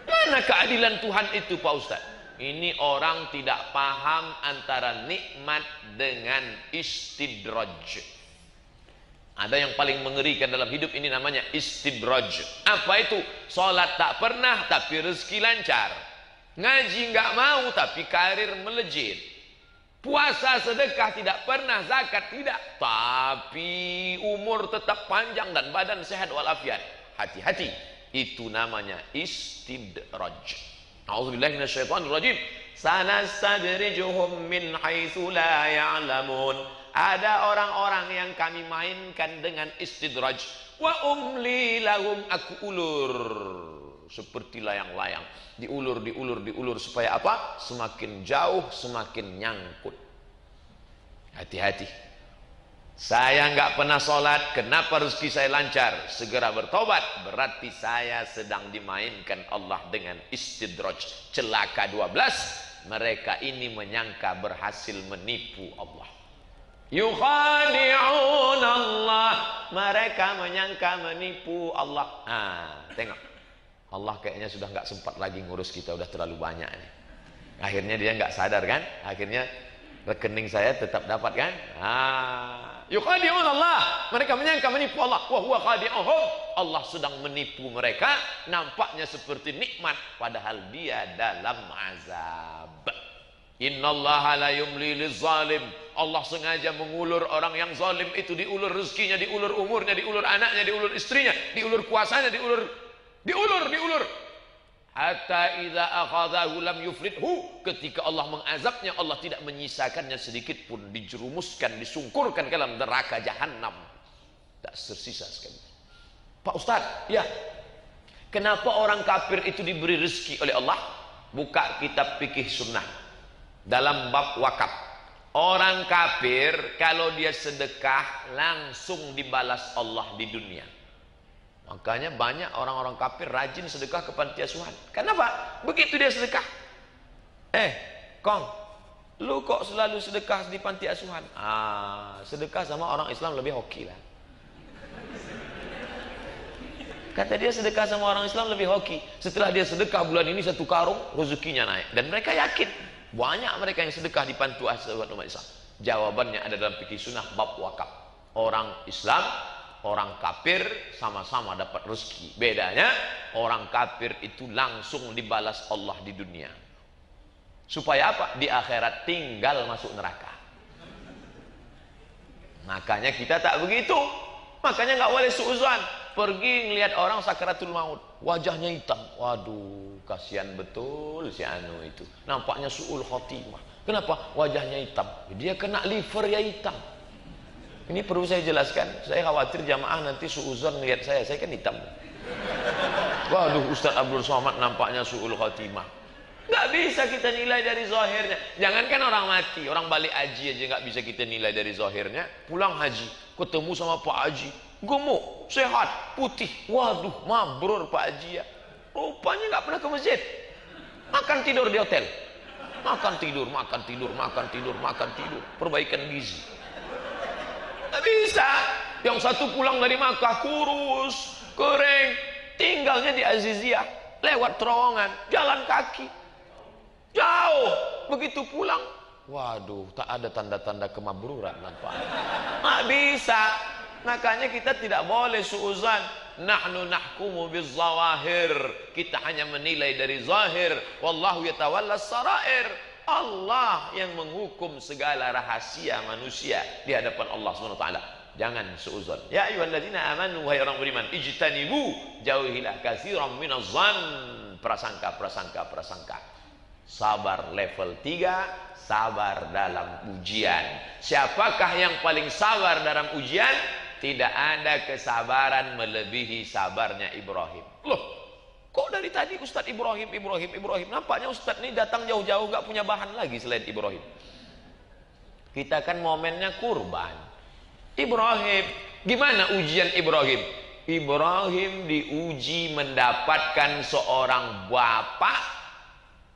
mana keadilan Tuhan itu Pak Ustaz? Ini orang tidak paham antara nikmat dengan istidraj. Ada yang paling mengerikan dalam hidup ini namanya istidraj. Apa itu? Salat tak pernah tapi rezeki lancar. Ngaji nggak mau tapi karir melejit. Puasa sedekah tidak pernah, zakat tidak, tapi umur tetap panjang dan badan sehat walafiat. Hati-hati, itu namanya istidraj. A'udzubillahi minasyaitonir Sanastadrijuhum min haitsu la ya'lamun. Ada orang-orang yang kami mainkan dengan istidraj. Wa umli lahum aku ulur. Seperti layang-layang. Diulur, diulur, diulur. Supaya apa? Semakin jauh, semakin nyangkut. Hati-hati. Saya nggak pernah sholat, kenapa rezeki saya lancar? Segera bertobat, berarti saya sedang dimainkan Allah dengan istidraj. Celaka 12, mereka ini menyangka berhasil menipu Allah. Yukhadi'un Allah. Mereka menyangka menipu Allah. Ah, tengok. Allah kayaknya sudah nggak sempat lagi ngurus kita, udah terlalu banyak nih. Akhirnya dia nggak sadar kan? Akhirnya rekening saya tetap dapat kan? Ah, Allah. Mereka menyangka menipu Allah. Wa huwa khadi'uhum. Allah sedang menipu mereka, nampaknya seperti nikmat padahal dia dalam azab. Innallaha la yumli. Allah sengaja mengulur orang yang zalim itu diulur rezekinya, diulur umurnya, diulur anaknya, diulur istrinya, diulur kuasanya, diulur diulur, diulur. Hatta idza akhadhahu lam yuflithu. Ketika Allah mengazabnya, Allah tidak menyisakannya sedikit pun, dijerumuskan, disungkurkan ke dalam neraka jahanam. Tak tersisa sekali. Pak Ustaz, ya. Kenapa orang kafir itu diberi rezeki oleh Allah? Buka kitab fikih sunnah dalam bab wakaf. Orang kafir kalau dia sedekah langsung dibalas Allah di dunia. Makanya banyak orang-orang kafir rajin sedekah ke panti asuhan. Kenapa? Begitu dia sedekah. Eh, Kong, Lu kok selalu sedekah di panti asuhan? Ah, sedekah sama orang Islam lebih hoki lah. Kata dia sedekah sama orang Islam lebih hoki. Setelah dia sedekah bulan ini satu karung, rezekinya naik. Dan mereka yakin banyak mereka yang sedekah di pantu asuhan umat Islam. Jawabannya ada dalam fikih sunnah bab wakaf. Orang Islam, orang kafir sama-sama dapat rezeki. Bedanya orang kafir itu langsung dibalas Allah di dunia. Supaya apa? Di akhirat tinggal masuk neraka. Makanya kita tak begitu. Makanya nggak boleh suuzan pergi ngelihat orang sakaratul maut wajahnya hitam waduh kasihan betul si Anu itu nampaknya suul khotimah kenapa wajahnya hitam dia kena liver ya hitam ini perlu saya jelaskan saya khawatir jamaah nanti suuzon ngelihat saya saya kan hitam waduh Ustaz Abdul Somad nampaknya suul khotimah Gak bisa kita nilai dari zahirnya. Jangankan orang mati, orang balik haji aja gak bisa kita nilai dari zahirnya. Pulang haji, ketemu sama Pak Haji, gemuk, sehat, putih. Waduh, mabrur Pak Haji ya. Rupanya nggak pernah ke masjid. Makan tidur di hotel. Makan tidur, makan tidur, makan tidur, makan tidur. Perbaikan gizi. Nggak bisa. Yang satu pulang dari Makkah kurus, kering, tinggalnya di Aziziyah, lewat terowongan, jalan kaki. Jauh. Begitu pulang, waduh, tak ada tanda-tanda kemabruran nampak. Nggak bisa. Makanya kita tidak boleh suuzan. Nahnu nahkumu bizawahir. Kita hanya menilai dari zahir. Wallahu yatawalla sarair. Allah yang menghukum segala rahasia manusia di hadapan Allah SWT. Jangan suuzan. Ya ayyuhalladzina amanu wahai orang beriman, ijtanibu jauhilah katsiran minaz zan. Prasangka, prasangka, prasangka. Sabar level 3, sabar dalam ujian. Siapakah yang paling sabar dalam ujian? Tidak ada kesabaran melebihi sabarnya Ibrahim. Loh, kok dari tadi Ustadz Ibrahim, Ibrahim, Ibrahim? Nampaknya Ustadz ini datang jauh-jauh gak punya bahan lagi selain Ibrahim. Kita kan momennya kurban. Ibrahim, gimana ujian Ibrahim? Ibrahim diuji mendapatkan seorang bapak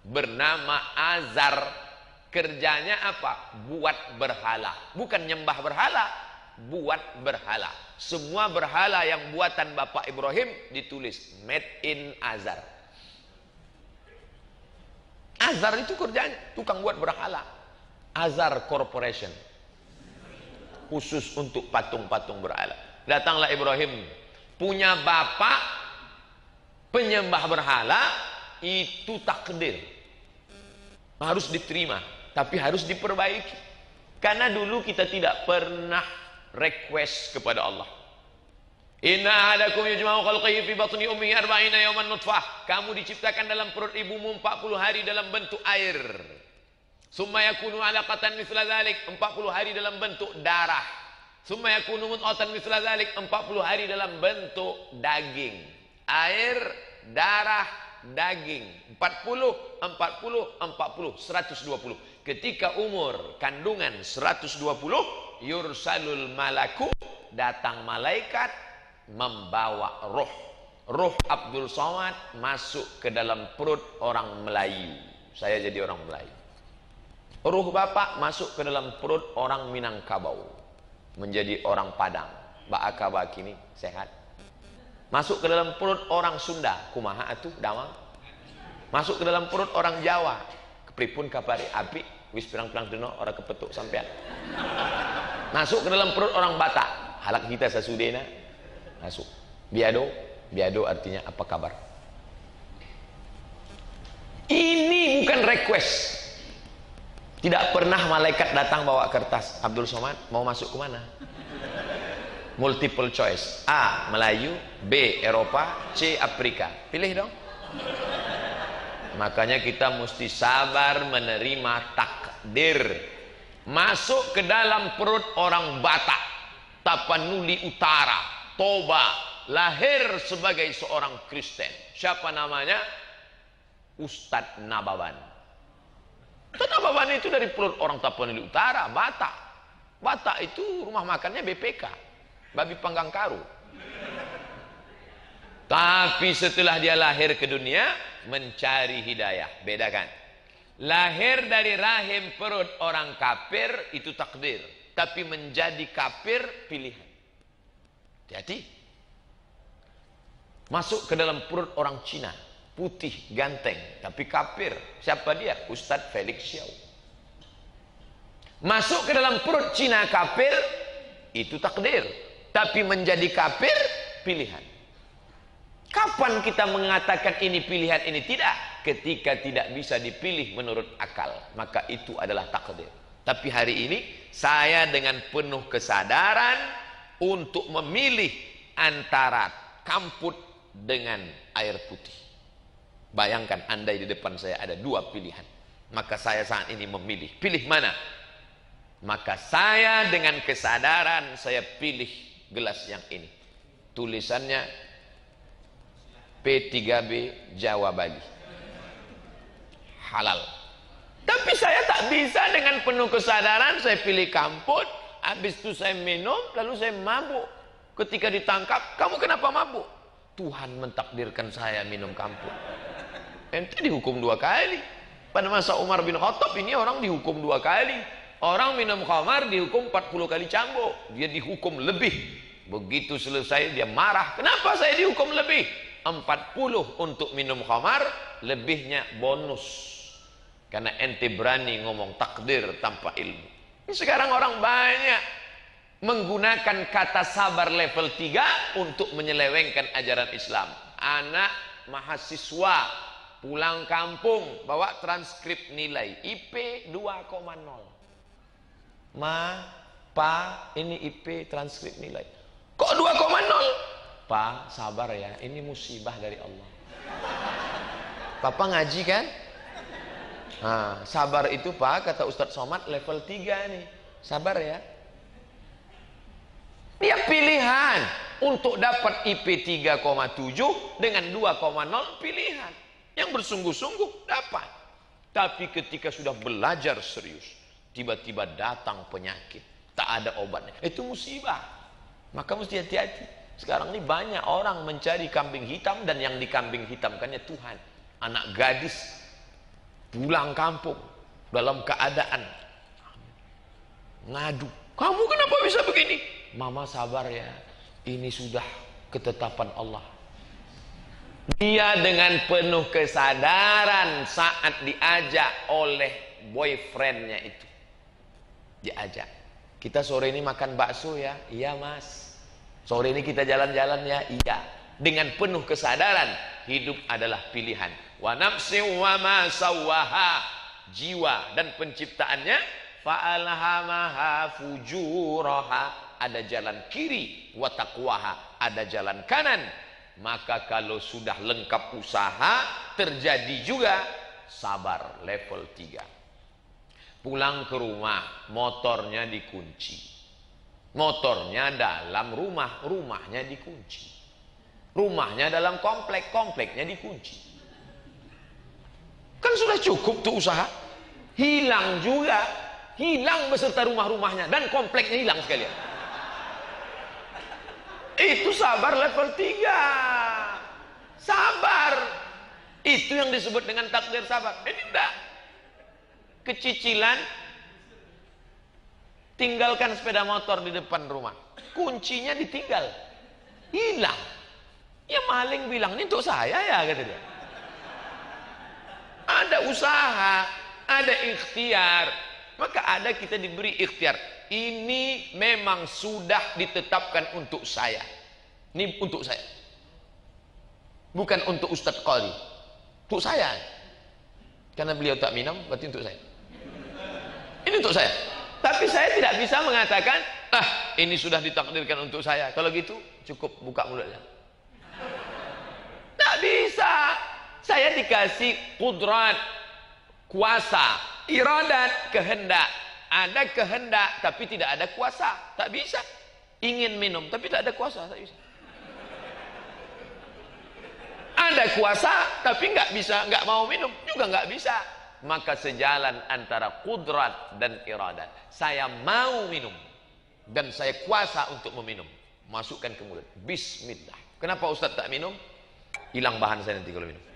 bernama Azar. Kerjanya apa? Buat berhala. Bukan nyembah berhala, buat berhala. Semua berhala yang buatan Bapak Ibrahim ditulis made in Azar. Azar itu kerjanya tukang buat berhala. Azar Corporation. Khusus untuk patung-patung berhala. Datanglah Ibrahim punya bapak penyembah berhala itu takdir. Harus diterima, tapi harus diperbaiki. Karena dulu kita tidak pernah request kepada Allah. Inna adakum yujma'u khalqihi fi batni ummi arba'ina yawman nutfah. Kamu diciptakan dalam perut ibumu 40 hari dalam bentuk air. Summa yakunu 'alaqatan mithla dzalik, 40 hari dalam bentuk darah. Summa yakunu mudghatan mithla dzalik, 40 hari dalam bentuk daging. Air, darah, daging. 40, 40, 40, 120. Ketika umur kandungan 120, yursalul malaku datang malaikat membawa roh roh Abdul Somad masuk ke dalam perut orang Melayu. Saya jadi orang Melayu. Roh bapak masuk ke dalam perut orang Minangkabau. Menjadi orang Padang. Mbak Akaba kini sehat. Masuk ke dalam perut orang Sunda. Kumaha atuh dawang? Masuk ke dalam perut orang Jawa. Kepripun kapari api wis pirang-pirang dino orang kepetuk sampean. Masuk ke dalam perut orang Batak. Halak kita sasudena masuk. Biado. Biado artinya apa kabar? Ini bukan request. Tidak pernah malaikat datang bawa kertas. Abdul Somad mau masuk ke mana? Multiple choice. A Melayu. B Eropa. C Afrika. Pilih dong. Makanya kita mesti sabar menerima takdir. Masuk ke dalam perut orang Batak Tapanuli Utara. Toba lahir sebagai seorang Kristen. Siapa namanya? Ustadz Nababan Ustadz Nababan itu dari perut orang Tapanuli Utara Batak. Batak itu rumah makannya BPK babi panggang karu. Tapi setelah dia lahir ke dunia mencari hidayah. Beda kan Lahir dari rahim perut orang kafir itu takdir. Tapi menjadi kafir pilihan. Hati-hati. Masuk ke dalam perut orang Cina. Putih, ganteng. Tapi kafir. Siapa dia? Ustadz Felix Xiao. Masuk ke dalam perut Cina kafir. Itu takdir. Tapi menjadi kafir pilihan. Kapan kita mengatakan ini pilihan ini tidak? Ketika tidak bisa dipilih menurut akal, maka itu adalah takdir. Tapi hari ini saya dengan penuh kesadaran untuk memilih antara kamput dengan air putih. Bayangkan andai di depan saya ada dua pilihan. Maka saya saat ini memilih. Pilih mana? Maka saya dengan kesadaran saya pilih gelas yang ini. Tulisannya P3B Jawa Bali halal. Tapi saya tak bisa dengan penuh kesadaran saya pilih kamput habis itu saya minum lalu saya mabuk. Ketika ditangkap kamu kenapa mabuk? Tuhan mentakdirkan saya minum kamput ente dihukum dua kali. Pada masa Umar bin Khattab ini orang dihukum dua kali. Orang minum khamar dihukum 40 kali cambuk. Dia dihukum lebih. Begitu selesai dia marah. Kenapa saya dihukum lebih? 40 untuk minum khamar lebihnya bonus karena ente berani ngomong takdir tanpa ilmu. Sekarang orang banyak menggunakan kata sabar level 3 untuk menyelewengkan ajaran Islam. Anak mahasiswa pulang kampung bawa transkrip nilai IP 2,0 ma pa ini IP transkrip nilai. Kok 2,0 Pak, sabar ya, ini musibah dari Allah. Papa ngaji kan? Nah, sabar itu Pak, kata Ustadz Somad level 3 nih. Sabar ya. Dia pilihan untuk dapat IP 3,7 dengan 2,0 pilihan. Yang bersungguh-sungguh dapat. Tapi ketika sudah belajar serius, tiba-tiba datang penyakit, tak ada obatnya. Itu musibah. Maka mesti hati-hati. Sekarang ini banyak orang mencari kambing hitam dan yang dikambing hitamkannya Tuhan. Anak gadis pulang kampung dalam keadaan ngadu. Kamu kenapa bisa begini? Mama sabar ya. Ini sudah ketetapan Allah. Dia dengan penuh kesadaran saat diajak oleh boyfriendnya itu. Diajak. Kita sore ini makan bakso ya? Iya mas. Sore ini kita jalan-jalan ya? Iya. Dengan penuh kesadaran, hidup adalah pilihan. Wa nafsi wa ma sawaha. Jiwa dan penciptaannya fa'alhamaha fujuraha. Ada jalan kiri wa taqwaha. Ada jalan kanan. Maka kalau sudah lengkap usaha, terjadi juga sabar level 3. Pulang ke rumah, motornya dikunci Motornya dalam rumah, rumahnya dikunci. Rumahnya dalam komplek, kompleknya dikunci. Kan sudah cukup tuh usaha. Hilang juga. Hilang beserta rumah-rumahnya. Dan kompleknya hilang sekalian. Itu sabar level 3. Sabar. Itu yang disebut dengan takdir sabar. Ini enggak. Kecicilan Tinggalkan sepeda motor di depan rumah. Kuncinya ditinggal. Hilang. Ya maling bilang, ini untuk saya ya kata dia. Ada usaha, ada ikhtiar. Maka ada kita diberi ikhtiar. Ini memang sudah ditetapkan untuk saya. Ini untuk saya. Bukan untuk Ustadz Qali. Untuk saya. Karena beliau tak minum, berarti untuk saya. Ini untuk saya. Tapi saya tidak bisa mengatakan, ah ini sudah ditakdirkan untuk saya. Kalau gitu cukup buka mulutnya. Tak bisa. Saya dikasih kudrat, kuasa, iradat, kehendak. Ada kehendak tapi tidak ada kuasa. Tak bisa. Ingin minum tapi tak ada kuasa. Tak bisa. Ada kuasa tapi nggak bisa, nggak mau minum juga nggak bisa maka sejalan antara kudrat dan iradat. Saya mau minum dan saya kuasa untuk meminum. Masukkan ke mulut. Bismillah. Kenapa Ustaz tak minum? Hilang bahan saya nanti kalau minum.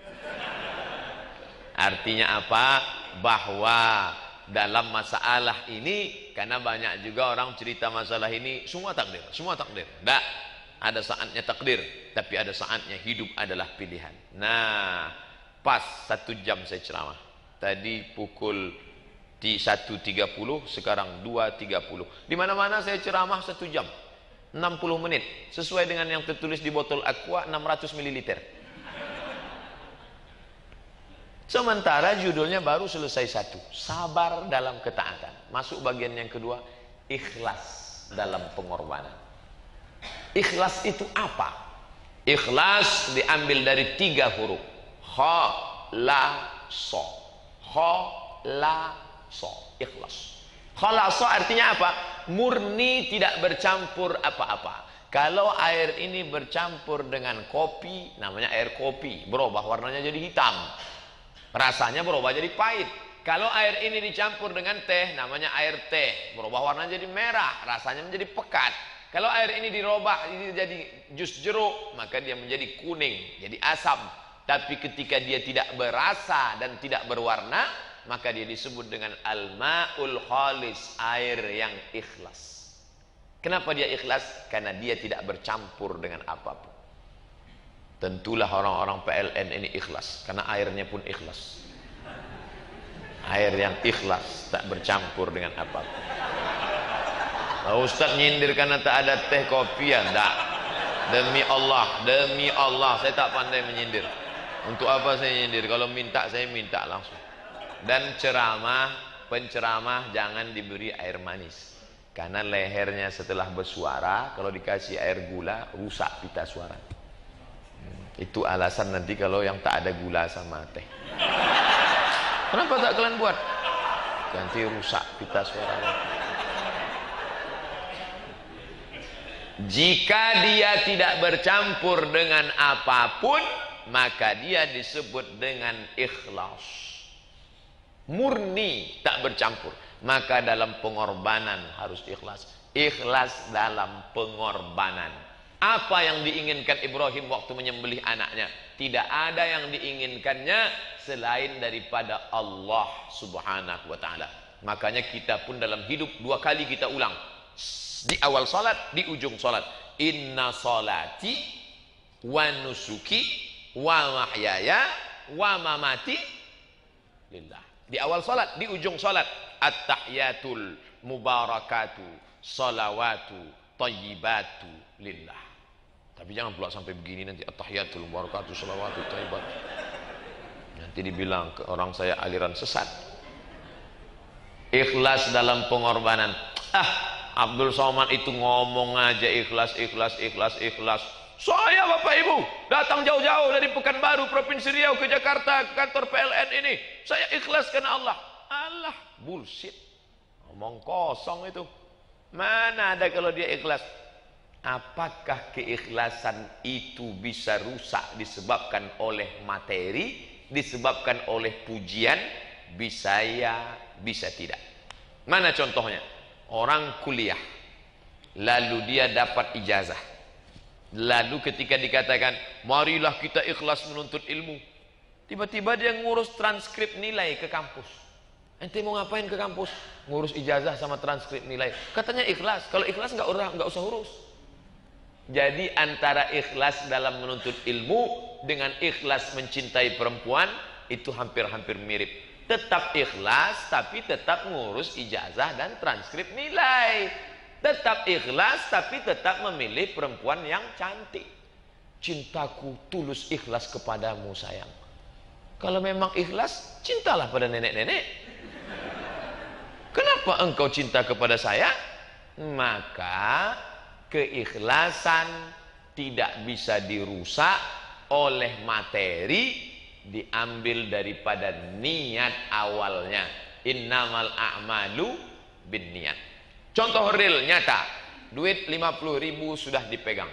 Artinya apa? Bahwa dalam masalah ini karena banyak juga orang cerita masalah ini semua takdir, semua takdir. Tidak ada saatnya takdir, tapi ada saatnya hidup adalah pilihan. Nah, pas satu jam saya ceramah. Tadi pukul di 1.30, sekarang 2.30. Di mana-mana saya ceramah satu jam. 60 menit. Sesuai dengan yang tertulis di botol aqua 600 ml. Sementara judulnya baru selesai satu. Sabar dalam ketaatan. Masuk bagian yang kedua. Ikhlas dalam pengorbanan. Ikhlas itu apa? Ikhlas diambil dari tiga huruf. Kha, la, so. Kha, la, so. Ikhlas. so artinya apa? Murni tidak bercampur apa-apa. Kalau air ini bercampur dengan kopi, namanya air kopi. Berubah warnanya jadi hitam. Rasanya berubah jadi pahit. Kalau air ini dicampur dengan teh, namanya air teh. Berubah warna jadi merah, rasanya menjadi pekat. Kalau air ini dirubah ini jadi jus jeruk, maka dia menjadi kuning, jadi asam. Tapi ketika dia tidak berasa dan tidak berwarna, maka dia disebut dengan al-ma'ul khalis, air yang ikhlas. Kenapa dia ikhlas? Karena dia tidak bercampur dengan apa pun. Tentulah orang-orang PLN ini ikhlas karena airnya pun ikhlas. Air yang ikhlas tak bercampur dengan apa pun. Nah, Ustaz nyindir karena tak ada teh kopi ya enggak. Demi Allah, demi Allah saya tak pandai menyindir. Untuk apa saya nyindir? Kalau minta saya minta langsung. Dan ceramah, penceramah jangan diberi air manis. Karena lehernya setelah bersuara kalau dikasih air gula rusak pita suara. Itu alasan nanti kalau yang tak ada gula sama teh. Kenapa tak kalian buat? Ganti rusak kita suaranya. Jika dia tidak bercampur dengan apa pun, maka dia disebut dengan ikhlas. Murni tak bercampur. Maka dalam pengorbanan harus ikhlas. Ikhlas dalam pengorbanan. Apa yang diinginkan Ibrahim waktu menyembelih anaknya? Tidak ada yang diinginkannya selain daripada Allah Subhanahu wa taala. Makanya kita pun dalam hidup dua kali kita ulang. Di awal salat, di ujung salat. Inna salati wa nusuki wa mahyaya wa mamati lillah. Di awal salat, di ujung salat. At-tahiyatul mubarakatu salawatu tayyibatu lillah. Tapi jangan pula sampai begini nanti at-tahiyatul barakatuh salawatu taibat. Nanti dibilang ke orang saya aliran sesat. Ikhlas dalam pengorbanan. Ah, Abdul Somad itu ngomong aja ikhlas, ikhlas, ikhlas, ikhlas. Saya Bapak Ibu datang jauh-jauh dari Pekanbaru, Provinsi Riau ke Jakarta ke kantor PLN ini. Saya ikhlas karena Allah. Allah bullshit. Ngomong kosong itu. Mana ada kalau dia ikhlas? Apakah keikhlasan itu bisa rusak disebabkan oleh materi, disebabkan oleh pujian? Bisa ya, bisa tidak. Mana contohnya? Orang kuliah, lalu dia dapat ijazah. Lalu ketika dikatakan, marilah kita ikhlas menuntut ilmu. Tiba-tiba dia ngurus transkrip nilai ke kampus. Ente mau ngapain ke kampus? Ngurus ijazah sama transkrip nilai. Katanya ikhlas. Kalau ikhlas nggak nggak usah urus. Jadi antara ikhlas dalam menuntut ilmu dengan ikhlas mencintai perempuan itu hampir-hampir mirip. Tetap ikhlas tapi tetap ngurus ijazah dan transkrip nilai. Tetap ikhlas tapi tetap memilih perempuan yang cantik. Cintaku tulus ikhlas kepadamu sayang. Kalau memang ikhlas, cintalah pada nenek-nenek. Kenapa engkau cinta kepada saya? Maka keikhlasan tidak bisa dirusak oleh materi diambil daripada niat awalnya. Innamal a'malu bin niat contoh real nyata. Duit 50 ribu sudah dipegang.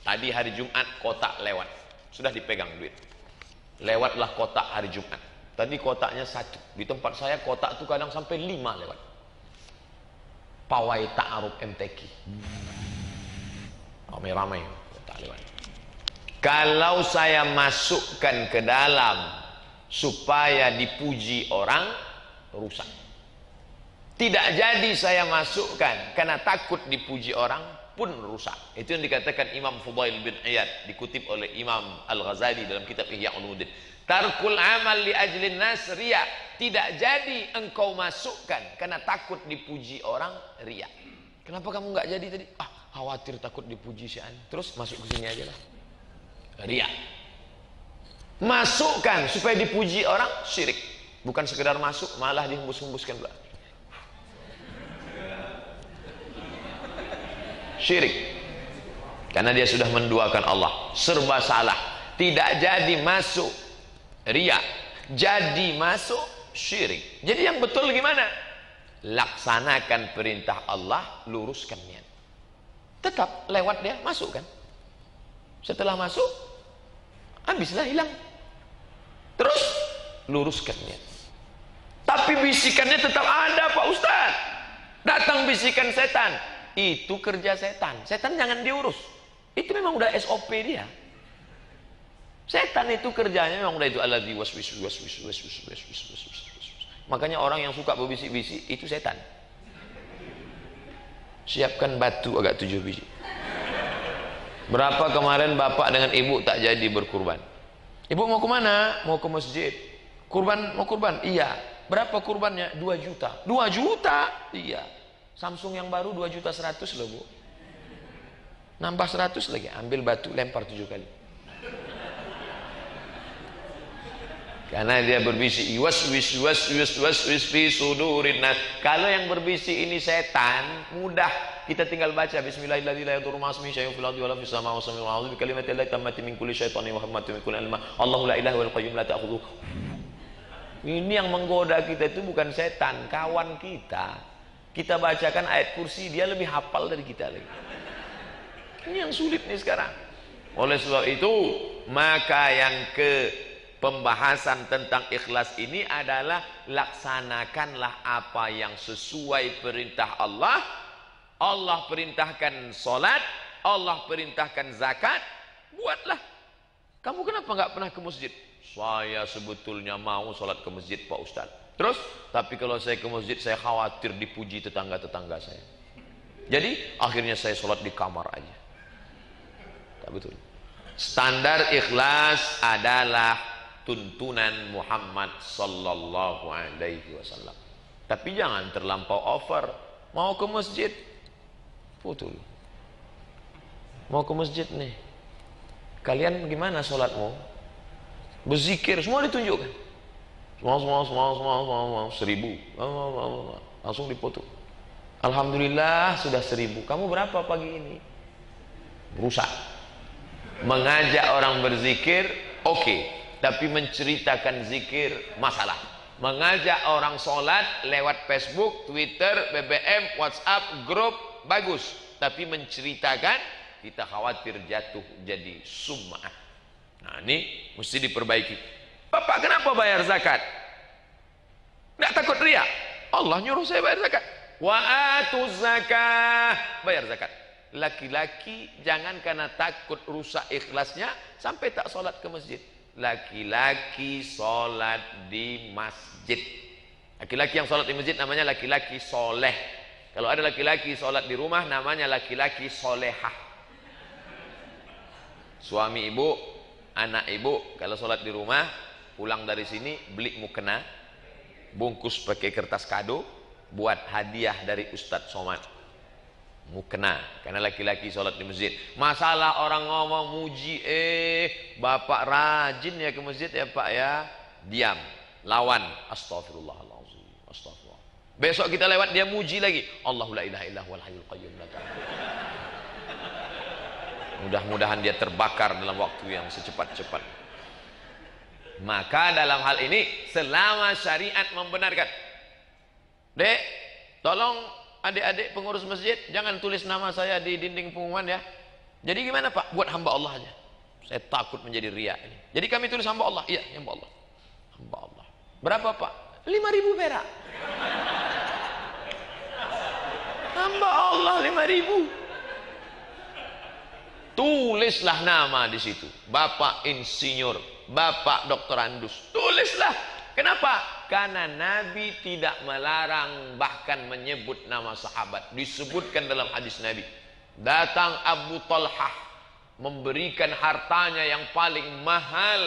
Tadi hari Jumat kotak lewat. Sudah dipegang duit. Lewatlah kotak hari Jumat. Tadi kotaknya satu. Di tempat saya kotak itu kadang sampai lima lewat pawai ta'aruf MTQ ramai-ramai kalau saya masukkan ke dalam supaya dipuji orang rusak. Tidak jadi saya masukkan karena takut dipuji orang pun rusak. Itu yang dikatakan Imam Fudail bin Iyad dikutip oleh Imam Al-Ghazali dalam kitab Ihya Ulumuddin. Tarkul amal li ajlin nas riya. Tidak jadi engkau masukkan karena takut dipuji orang riya. Kenapa kamu nggak jadi tadi? Ah, khawatir takut dipuji si Ani. Terus masuk ke sini aja lah. Riya. Masukkan supaya dipuji orang syirik. Bukan sekedar masuk malah dihembus-hembuskan pula. Syirik. Karena dia sudah menduakan Allah. Serba salah. Tidak jadi masuk riya. Jadi masuk syirik. Jadi yang betul gimana? Laksanakan perintah Allah, luruskan niat. Tetap lewat dia masuk kan? Setelah masuk, habislah hilang. Terus luruskan niat. Tapi bisikannya tetap ada Pak Ustaz. Datang bisikan setan. Itu kerja setan. Setan jangan diurus. Itu memang udah SOP dia. Setan itu kerjanya memang udah itu alladzi waswis waswis waswis waswis waswis. Makanya orang yang suka berbisik-bisik itu setan. Siapkan batu agak tujuh biji. Berapa kemarin bapak dengan ibu tak jadi berkurban? Ibu mau ke mana? Mau ke masjid. Kurban mau kurban? Iya. Berapa kurbannya? Dua juta. Dua juta? Iya. Samsung yang baru dua juta seratus loh bu. Nambah seratus lagi. Ambil batu lempar tujuh kali. Karena dia berbisik was wis was wis fi sudurin nas. Kalau yang berbisik ini setan, mudah kita tinggal baca bismillahirrahmanirrahim. Ini yang menggoda kita itu bukan setan, kawan kita. Kita bacakan ayat kursi, dia lebih hafal dari kita lagi. Ini yang sulit nih sekarang. Oleh sebab itu, maka yang ke pembahasan tentang ikhlas ini adalah laksanakanlah apa yang sesuai perintah Allah. Allah perintahkan solat Allah perintahkan zakat buatlah. Kamu kenapa nggak pernah ke masjid? Saya sebetulnya mau solat ke masjid Pak Ustaz terus? Tapi kalau saya ke masjid saya khawatir dipuji tetangga-tetangga saya. Jadi akhirnya saya solat di kamar aja. Tak betul. Standar ikhlas adalah tuntunan Muhammad sallallahu alaihi wasallam. Tapi jangan terlampau over. Mau ke masjid, putul. Mau ke masjid nih. Kalian gimana sholatmu? Berzikir, semua ditunjukkan. Semua, semua, semua, semua, semua, semua, seribu. Langsung dipotong. Alhamdulillah sudah seribu. Kamu berapa pagi ini? Rusak. Mengajak orang berzikir, oke. Okay tapi menceritakan zikir masalah. Mengajak orang sholat lewat Facebook, Twitter, BBM, WhatsApp, grup bagus. Tapi menceritakan kita khawatir jatuh jadi sum'ah. Nah ini mesti diperbaiki. Bapak kenapa bayar zakat? Tidak takut ria Allah nyuruh saya bayar zakat. Wa atu zakah. Bayar zakat. Laki-laki jangan karena takut rusak ikhlasnya sampai tak sholat ke masjid laki-laki sholat di masjid. Laki-laki yang sholat di masjid namanya laki-laki soleh. Kalau ada laki-laki sholat di rumah namanya laki-laki solehah. Suami ibu, anak ibu kalau sholat di rumah pulang dari sini beli mukena, bungkus pakai kertas kado, buat hadiah dari Ustadz Somad mukena karena laki-laki sholat di masjid. Masalah orang ngomong muji eh bapak rajin ya ke masjid ya pak ya. Diam lawan. Astagfirullahaladzim astagfirullah besok kita lewat dia muji lagi. Allahu la ilaha illallah wal hayyul qayyum mudah-mudahan dia terbakar dalam waktu yang secepat-cepat. Maka dalam hal ini selama syariat membenarkan. Dek tolong adik-adik pengurus masjid jangan tulis nama saya di dinding pengumuman ya. Jadi gimana pak? Buat hamba Allah aja. Saya takut menjadi ria ini. Jadi kami tulis hamba Allah. Iya hamba Allah. Hamba Allah. Berapa pak? 5000 perak. Hamba Allah 5000 tulislah nama di situ. Bapak Insinyur. Bapak Dr. Andus. Tulislah. Kenapa? Karena Nabi tidak melarang bahkan menyebut nama sahabat. Disebutkan dalam hadis Nabi. Datang Abu Talhah memberikan hartanya yang paling mahal.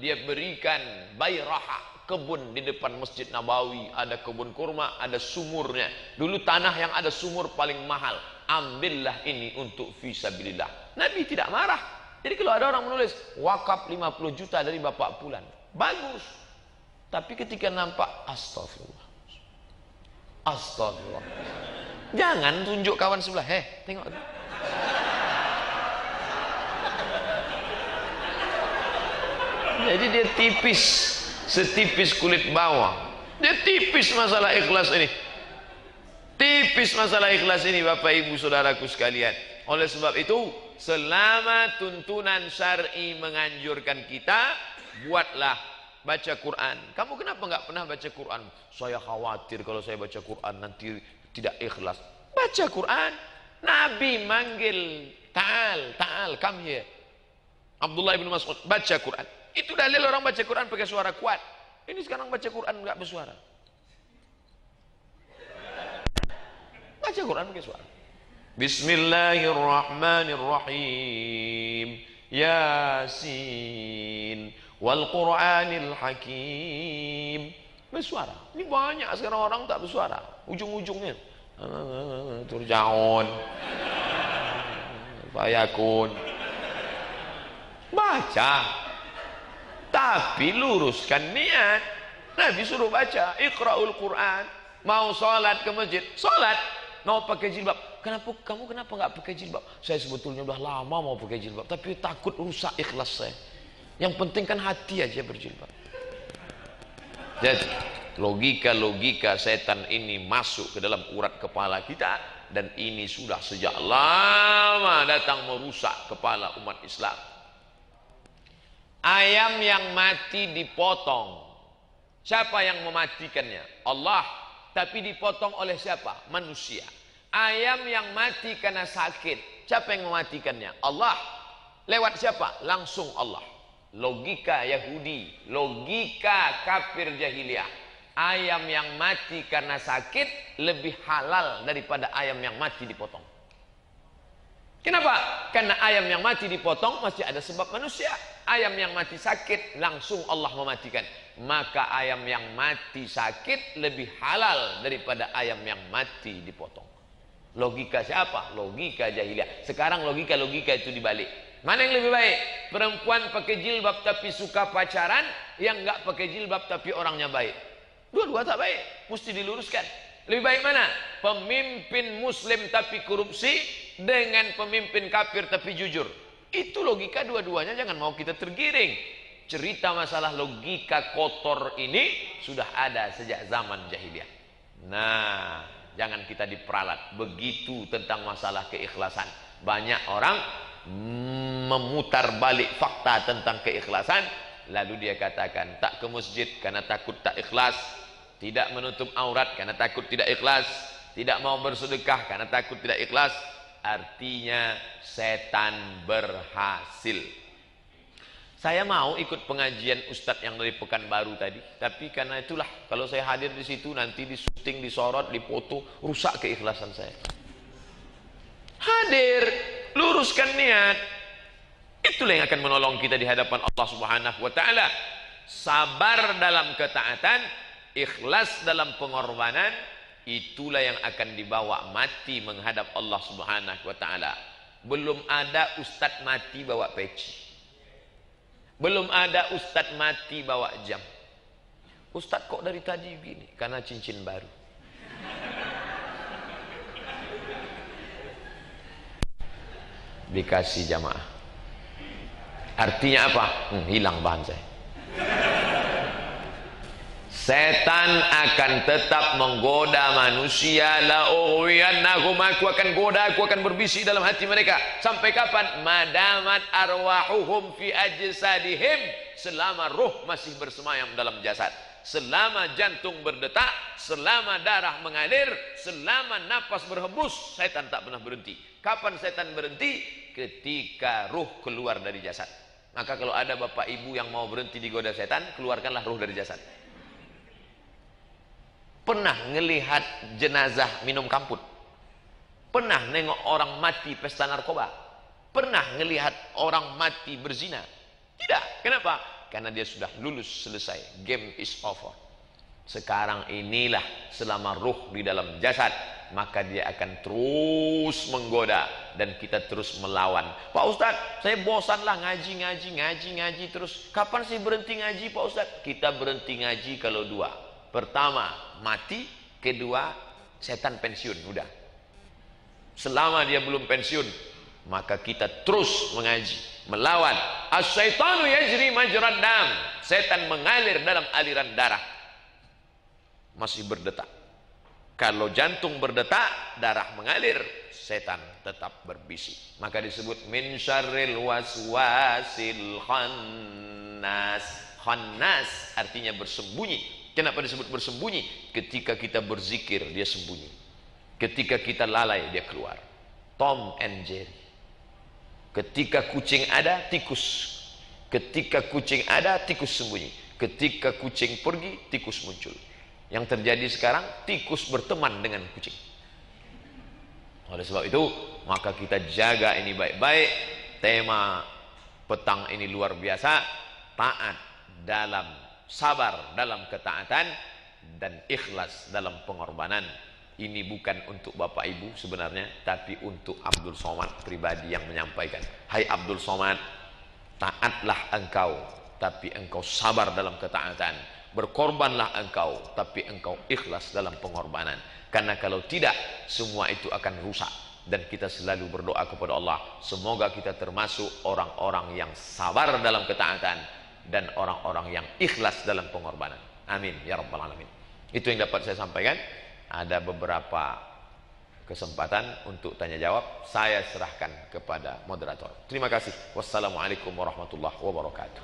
Dia berikan bayraha kebun di depan Masjid Nabawi, ada kebun kurma, ada sumurnya. Dulu tanah yang ada sumur paling mahal. Ambillah ini untuk fisabilillah. Nabi tidak marah. Jadi kalau ada orang menulis wakaf 50 juta dari Bapak Pulan, bagus. Tapi ketika nampak astagfirullah. Astagfirullah. Jangan tunjuk kawan sebelah, "Heh, tengok." Jadi dia tipis setipis kulit bawang. Dia tipis masalah ikhlas ini. Tipis masalah ikhlas ini Bapak Ibu Saudaraku sekalian. Oleh sebab itu, selama tuntunan syar'i menganjurkan kita, buatlah baca Quran. Kamu kenapa nggak pernah baca Quran? Saya khawatir kalau saya baca Quran nanti tidak ikhlas. Baca Quran. Nabi manggil Ta'al, Ta'al, come here. Abdullah bin Mas'ud baca Quran. Itu dalil orang baca Quran pakai suara kuat. Ini sekarang baca Quran nggak bersuara. Baca Quran pakai suara. Bismillahirrahmanirrahim. Yasin wal Qur'anil Hakim. Bersuara. Ini banyak sekarang orang tak bersuara. Ujung-ujungnya turjaun. Fayakun. Baca. Tapi luruskan niat. Nabi suruh baca, Iqra'ul Quran. Mau sholat ke masjid, sholat. Mau pakai jilbab. Kenapa kamu kenapa nggak pakai jilbab? Saya sebetulnya udah lama mau pakai jilbab, tapi takut rusak ikhlas saya. Yang penting kan hati aja berjilbab. Jadi logika-logika setan ini masuk ke dalam urat kepala kita dan ini sudah sejak lama datang merusak kepala umat Islam. Ayam yang mati dipotong. Siapa yang mematikannya? Allah. Tapi dipotong oleh siapa? Manusia. Ayam yang mati karena sakit. Siapa yang mematikannya? Allah. Lewat siapa? Langsung Allah. Logika Yahudi. Logika kafir jahiliyah. Ayam yang mati karena sakit lebih halal daripada ayam yang mati dipotong. Kenapa? Karena ayam yang mati dipotong masih ada sebab manusia ayam yang mati sakit langsung Allah mematikan maka ayam yang mati sakit lebih halal daripada ayam yang mati dipotong logika siapa? logika jahiliyah sekarang logika-logika itu dibalik mana yang lebih baik? perempuan pakai jilbab tapi suka pacaran yang enggak pakai jilbab tapi orangnya baik dua-dua tak baik mesti diluruskan lebih baik mana? pemimpin muslim tapi korupsi dengan pemimpin kafir tapi jujur itu logika dua-duanya jangan mau kita tergiring. Cerita masalah logika kotor ini sudah ada sejak zaman jahiliyah. Nah, jangan kita diperalat. Begitu tentang masalah keikhlasan. Banyak orang memutar balik fakta tentang keikhlasan. Lalu dia katakan, tak ke masjid karena takut tak ikhlas. Tidak menutup aurat karena takut tidak ikhlas. Tidak mau bersedekah karena takut tidak ikhlas artinya setan berhasil. Saya mau ikut pengajian Ustadz yang dari Pekanbaru tadi, tapi karena itulah kalau saya hadir di situ nanti di syuting, disorot, dipoto, rusak keikhlasan saya. Hadir, luruskan niat. Itulah yang akan menolong kita di hadapan Allah Subhanahu wa taala. Sabar dalam ketaatan, ikhlas dalam pengorbanan, itulah yang akan dibawa mati menghadap Allah Subhanahu wa taala. Belum ada ustaz mati bawa peci. Belum ada ustaz mati bawa jam. Ustaz kok dari tadi begini? Karena cincin baru. Dikasih jamaah. Artinya apa? Hmm, hilang bahan saya. Setan akan tetap menggoda manusia. La ughwiyannahum aku akan goda aku akan berbisik dalam hati mereka. Sampai kapan? Madamat arwahuhum fi ajsadihim. Selama roh masih bersemayam dalam jasad. Selama jantung berdetak selama darah mengalir selama nafas berhembus setan tak pernah berhenti. Kapan setan berhenti ketika roh keluar dari jasad Maka kalau ada bapak ibu yang mau berhenti digoda setan, keluarkanlah ruh dari jasad. Pernah ngelihat jenazah minum kamput? Pernah nengok orang mati pesta narkoba? Pernah ngelihat orang mati berzina? Tidak. Kenapa? Karena dia sudah lulus selesai. Game is over. Sekarang inilah selama ruh di dalam jasad maka dia akan terus menggoda dan kita terus melawan. Pak Ustadz, saya bosanlah ngaji, ngaji, ngaji, ngaji terus. Kapan sih berhenti ngaji Pak Ustadz? Kita berhenti ngaji kalau dua. Pertama, mati. Kedua, setan pensiun. Udah. Selama dia belum pensiun, maka kita terus mengaji, melawan. As-syaitanu yajri majrad dam. Setan mengalir dalam aliran darah. Masih berdetak. Kalau jantung berdetak, darah mengalir, setan tetap berbisik. Maka disebut min syarril waswasil khannas. Khannas artinya bersembunyi. Kenapa disebut bersembunyi? Ketika kita berzikir, dia sembunyi. Ketika kita lalai, dia keluar. Tom and Jerry. Ketika kucing ada, tikus. Ketika kucing ada, tikus sembunyi. Ketika kucing pergi, tikus muncul. Yang terjadi sekarang tikus berteman dengan kucing. Oleh sebab itu, maka kita jaga ini baik-baik. Tema petang ini luar biasa, taat dalam sabar dalam ketaatan dan ikhlas dalam pengorbanan. Ini bukan untuk Bapak Ibu sebenarnya, tapi untuk Abdul Somad pribadi yang menyampaikan. Hai Abdul Somad, taatlah engkau, tapi engkau sabar dalam ketaatan Berkorbanlah engkau, tapi engkau ikhlas dalam pengorbanan. Karena kalau tidak, semua itu akan rusak. Dan kita selalu berdoa kepada Allah, semoga kita termasuk orang-orang yang sabar dalam ketaatan dan orang-orang yang ikhlas dalam pengorbanan. Amin ya rabbal alamin. Itu yang dapat saya sampaikan. Ada beberapa kesempatan untuk tanya jawab. Saya serahkan kepada moderator. Terima kasih. Wassalamualaikum warahmatullahi wabarakatuh.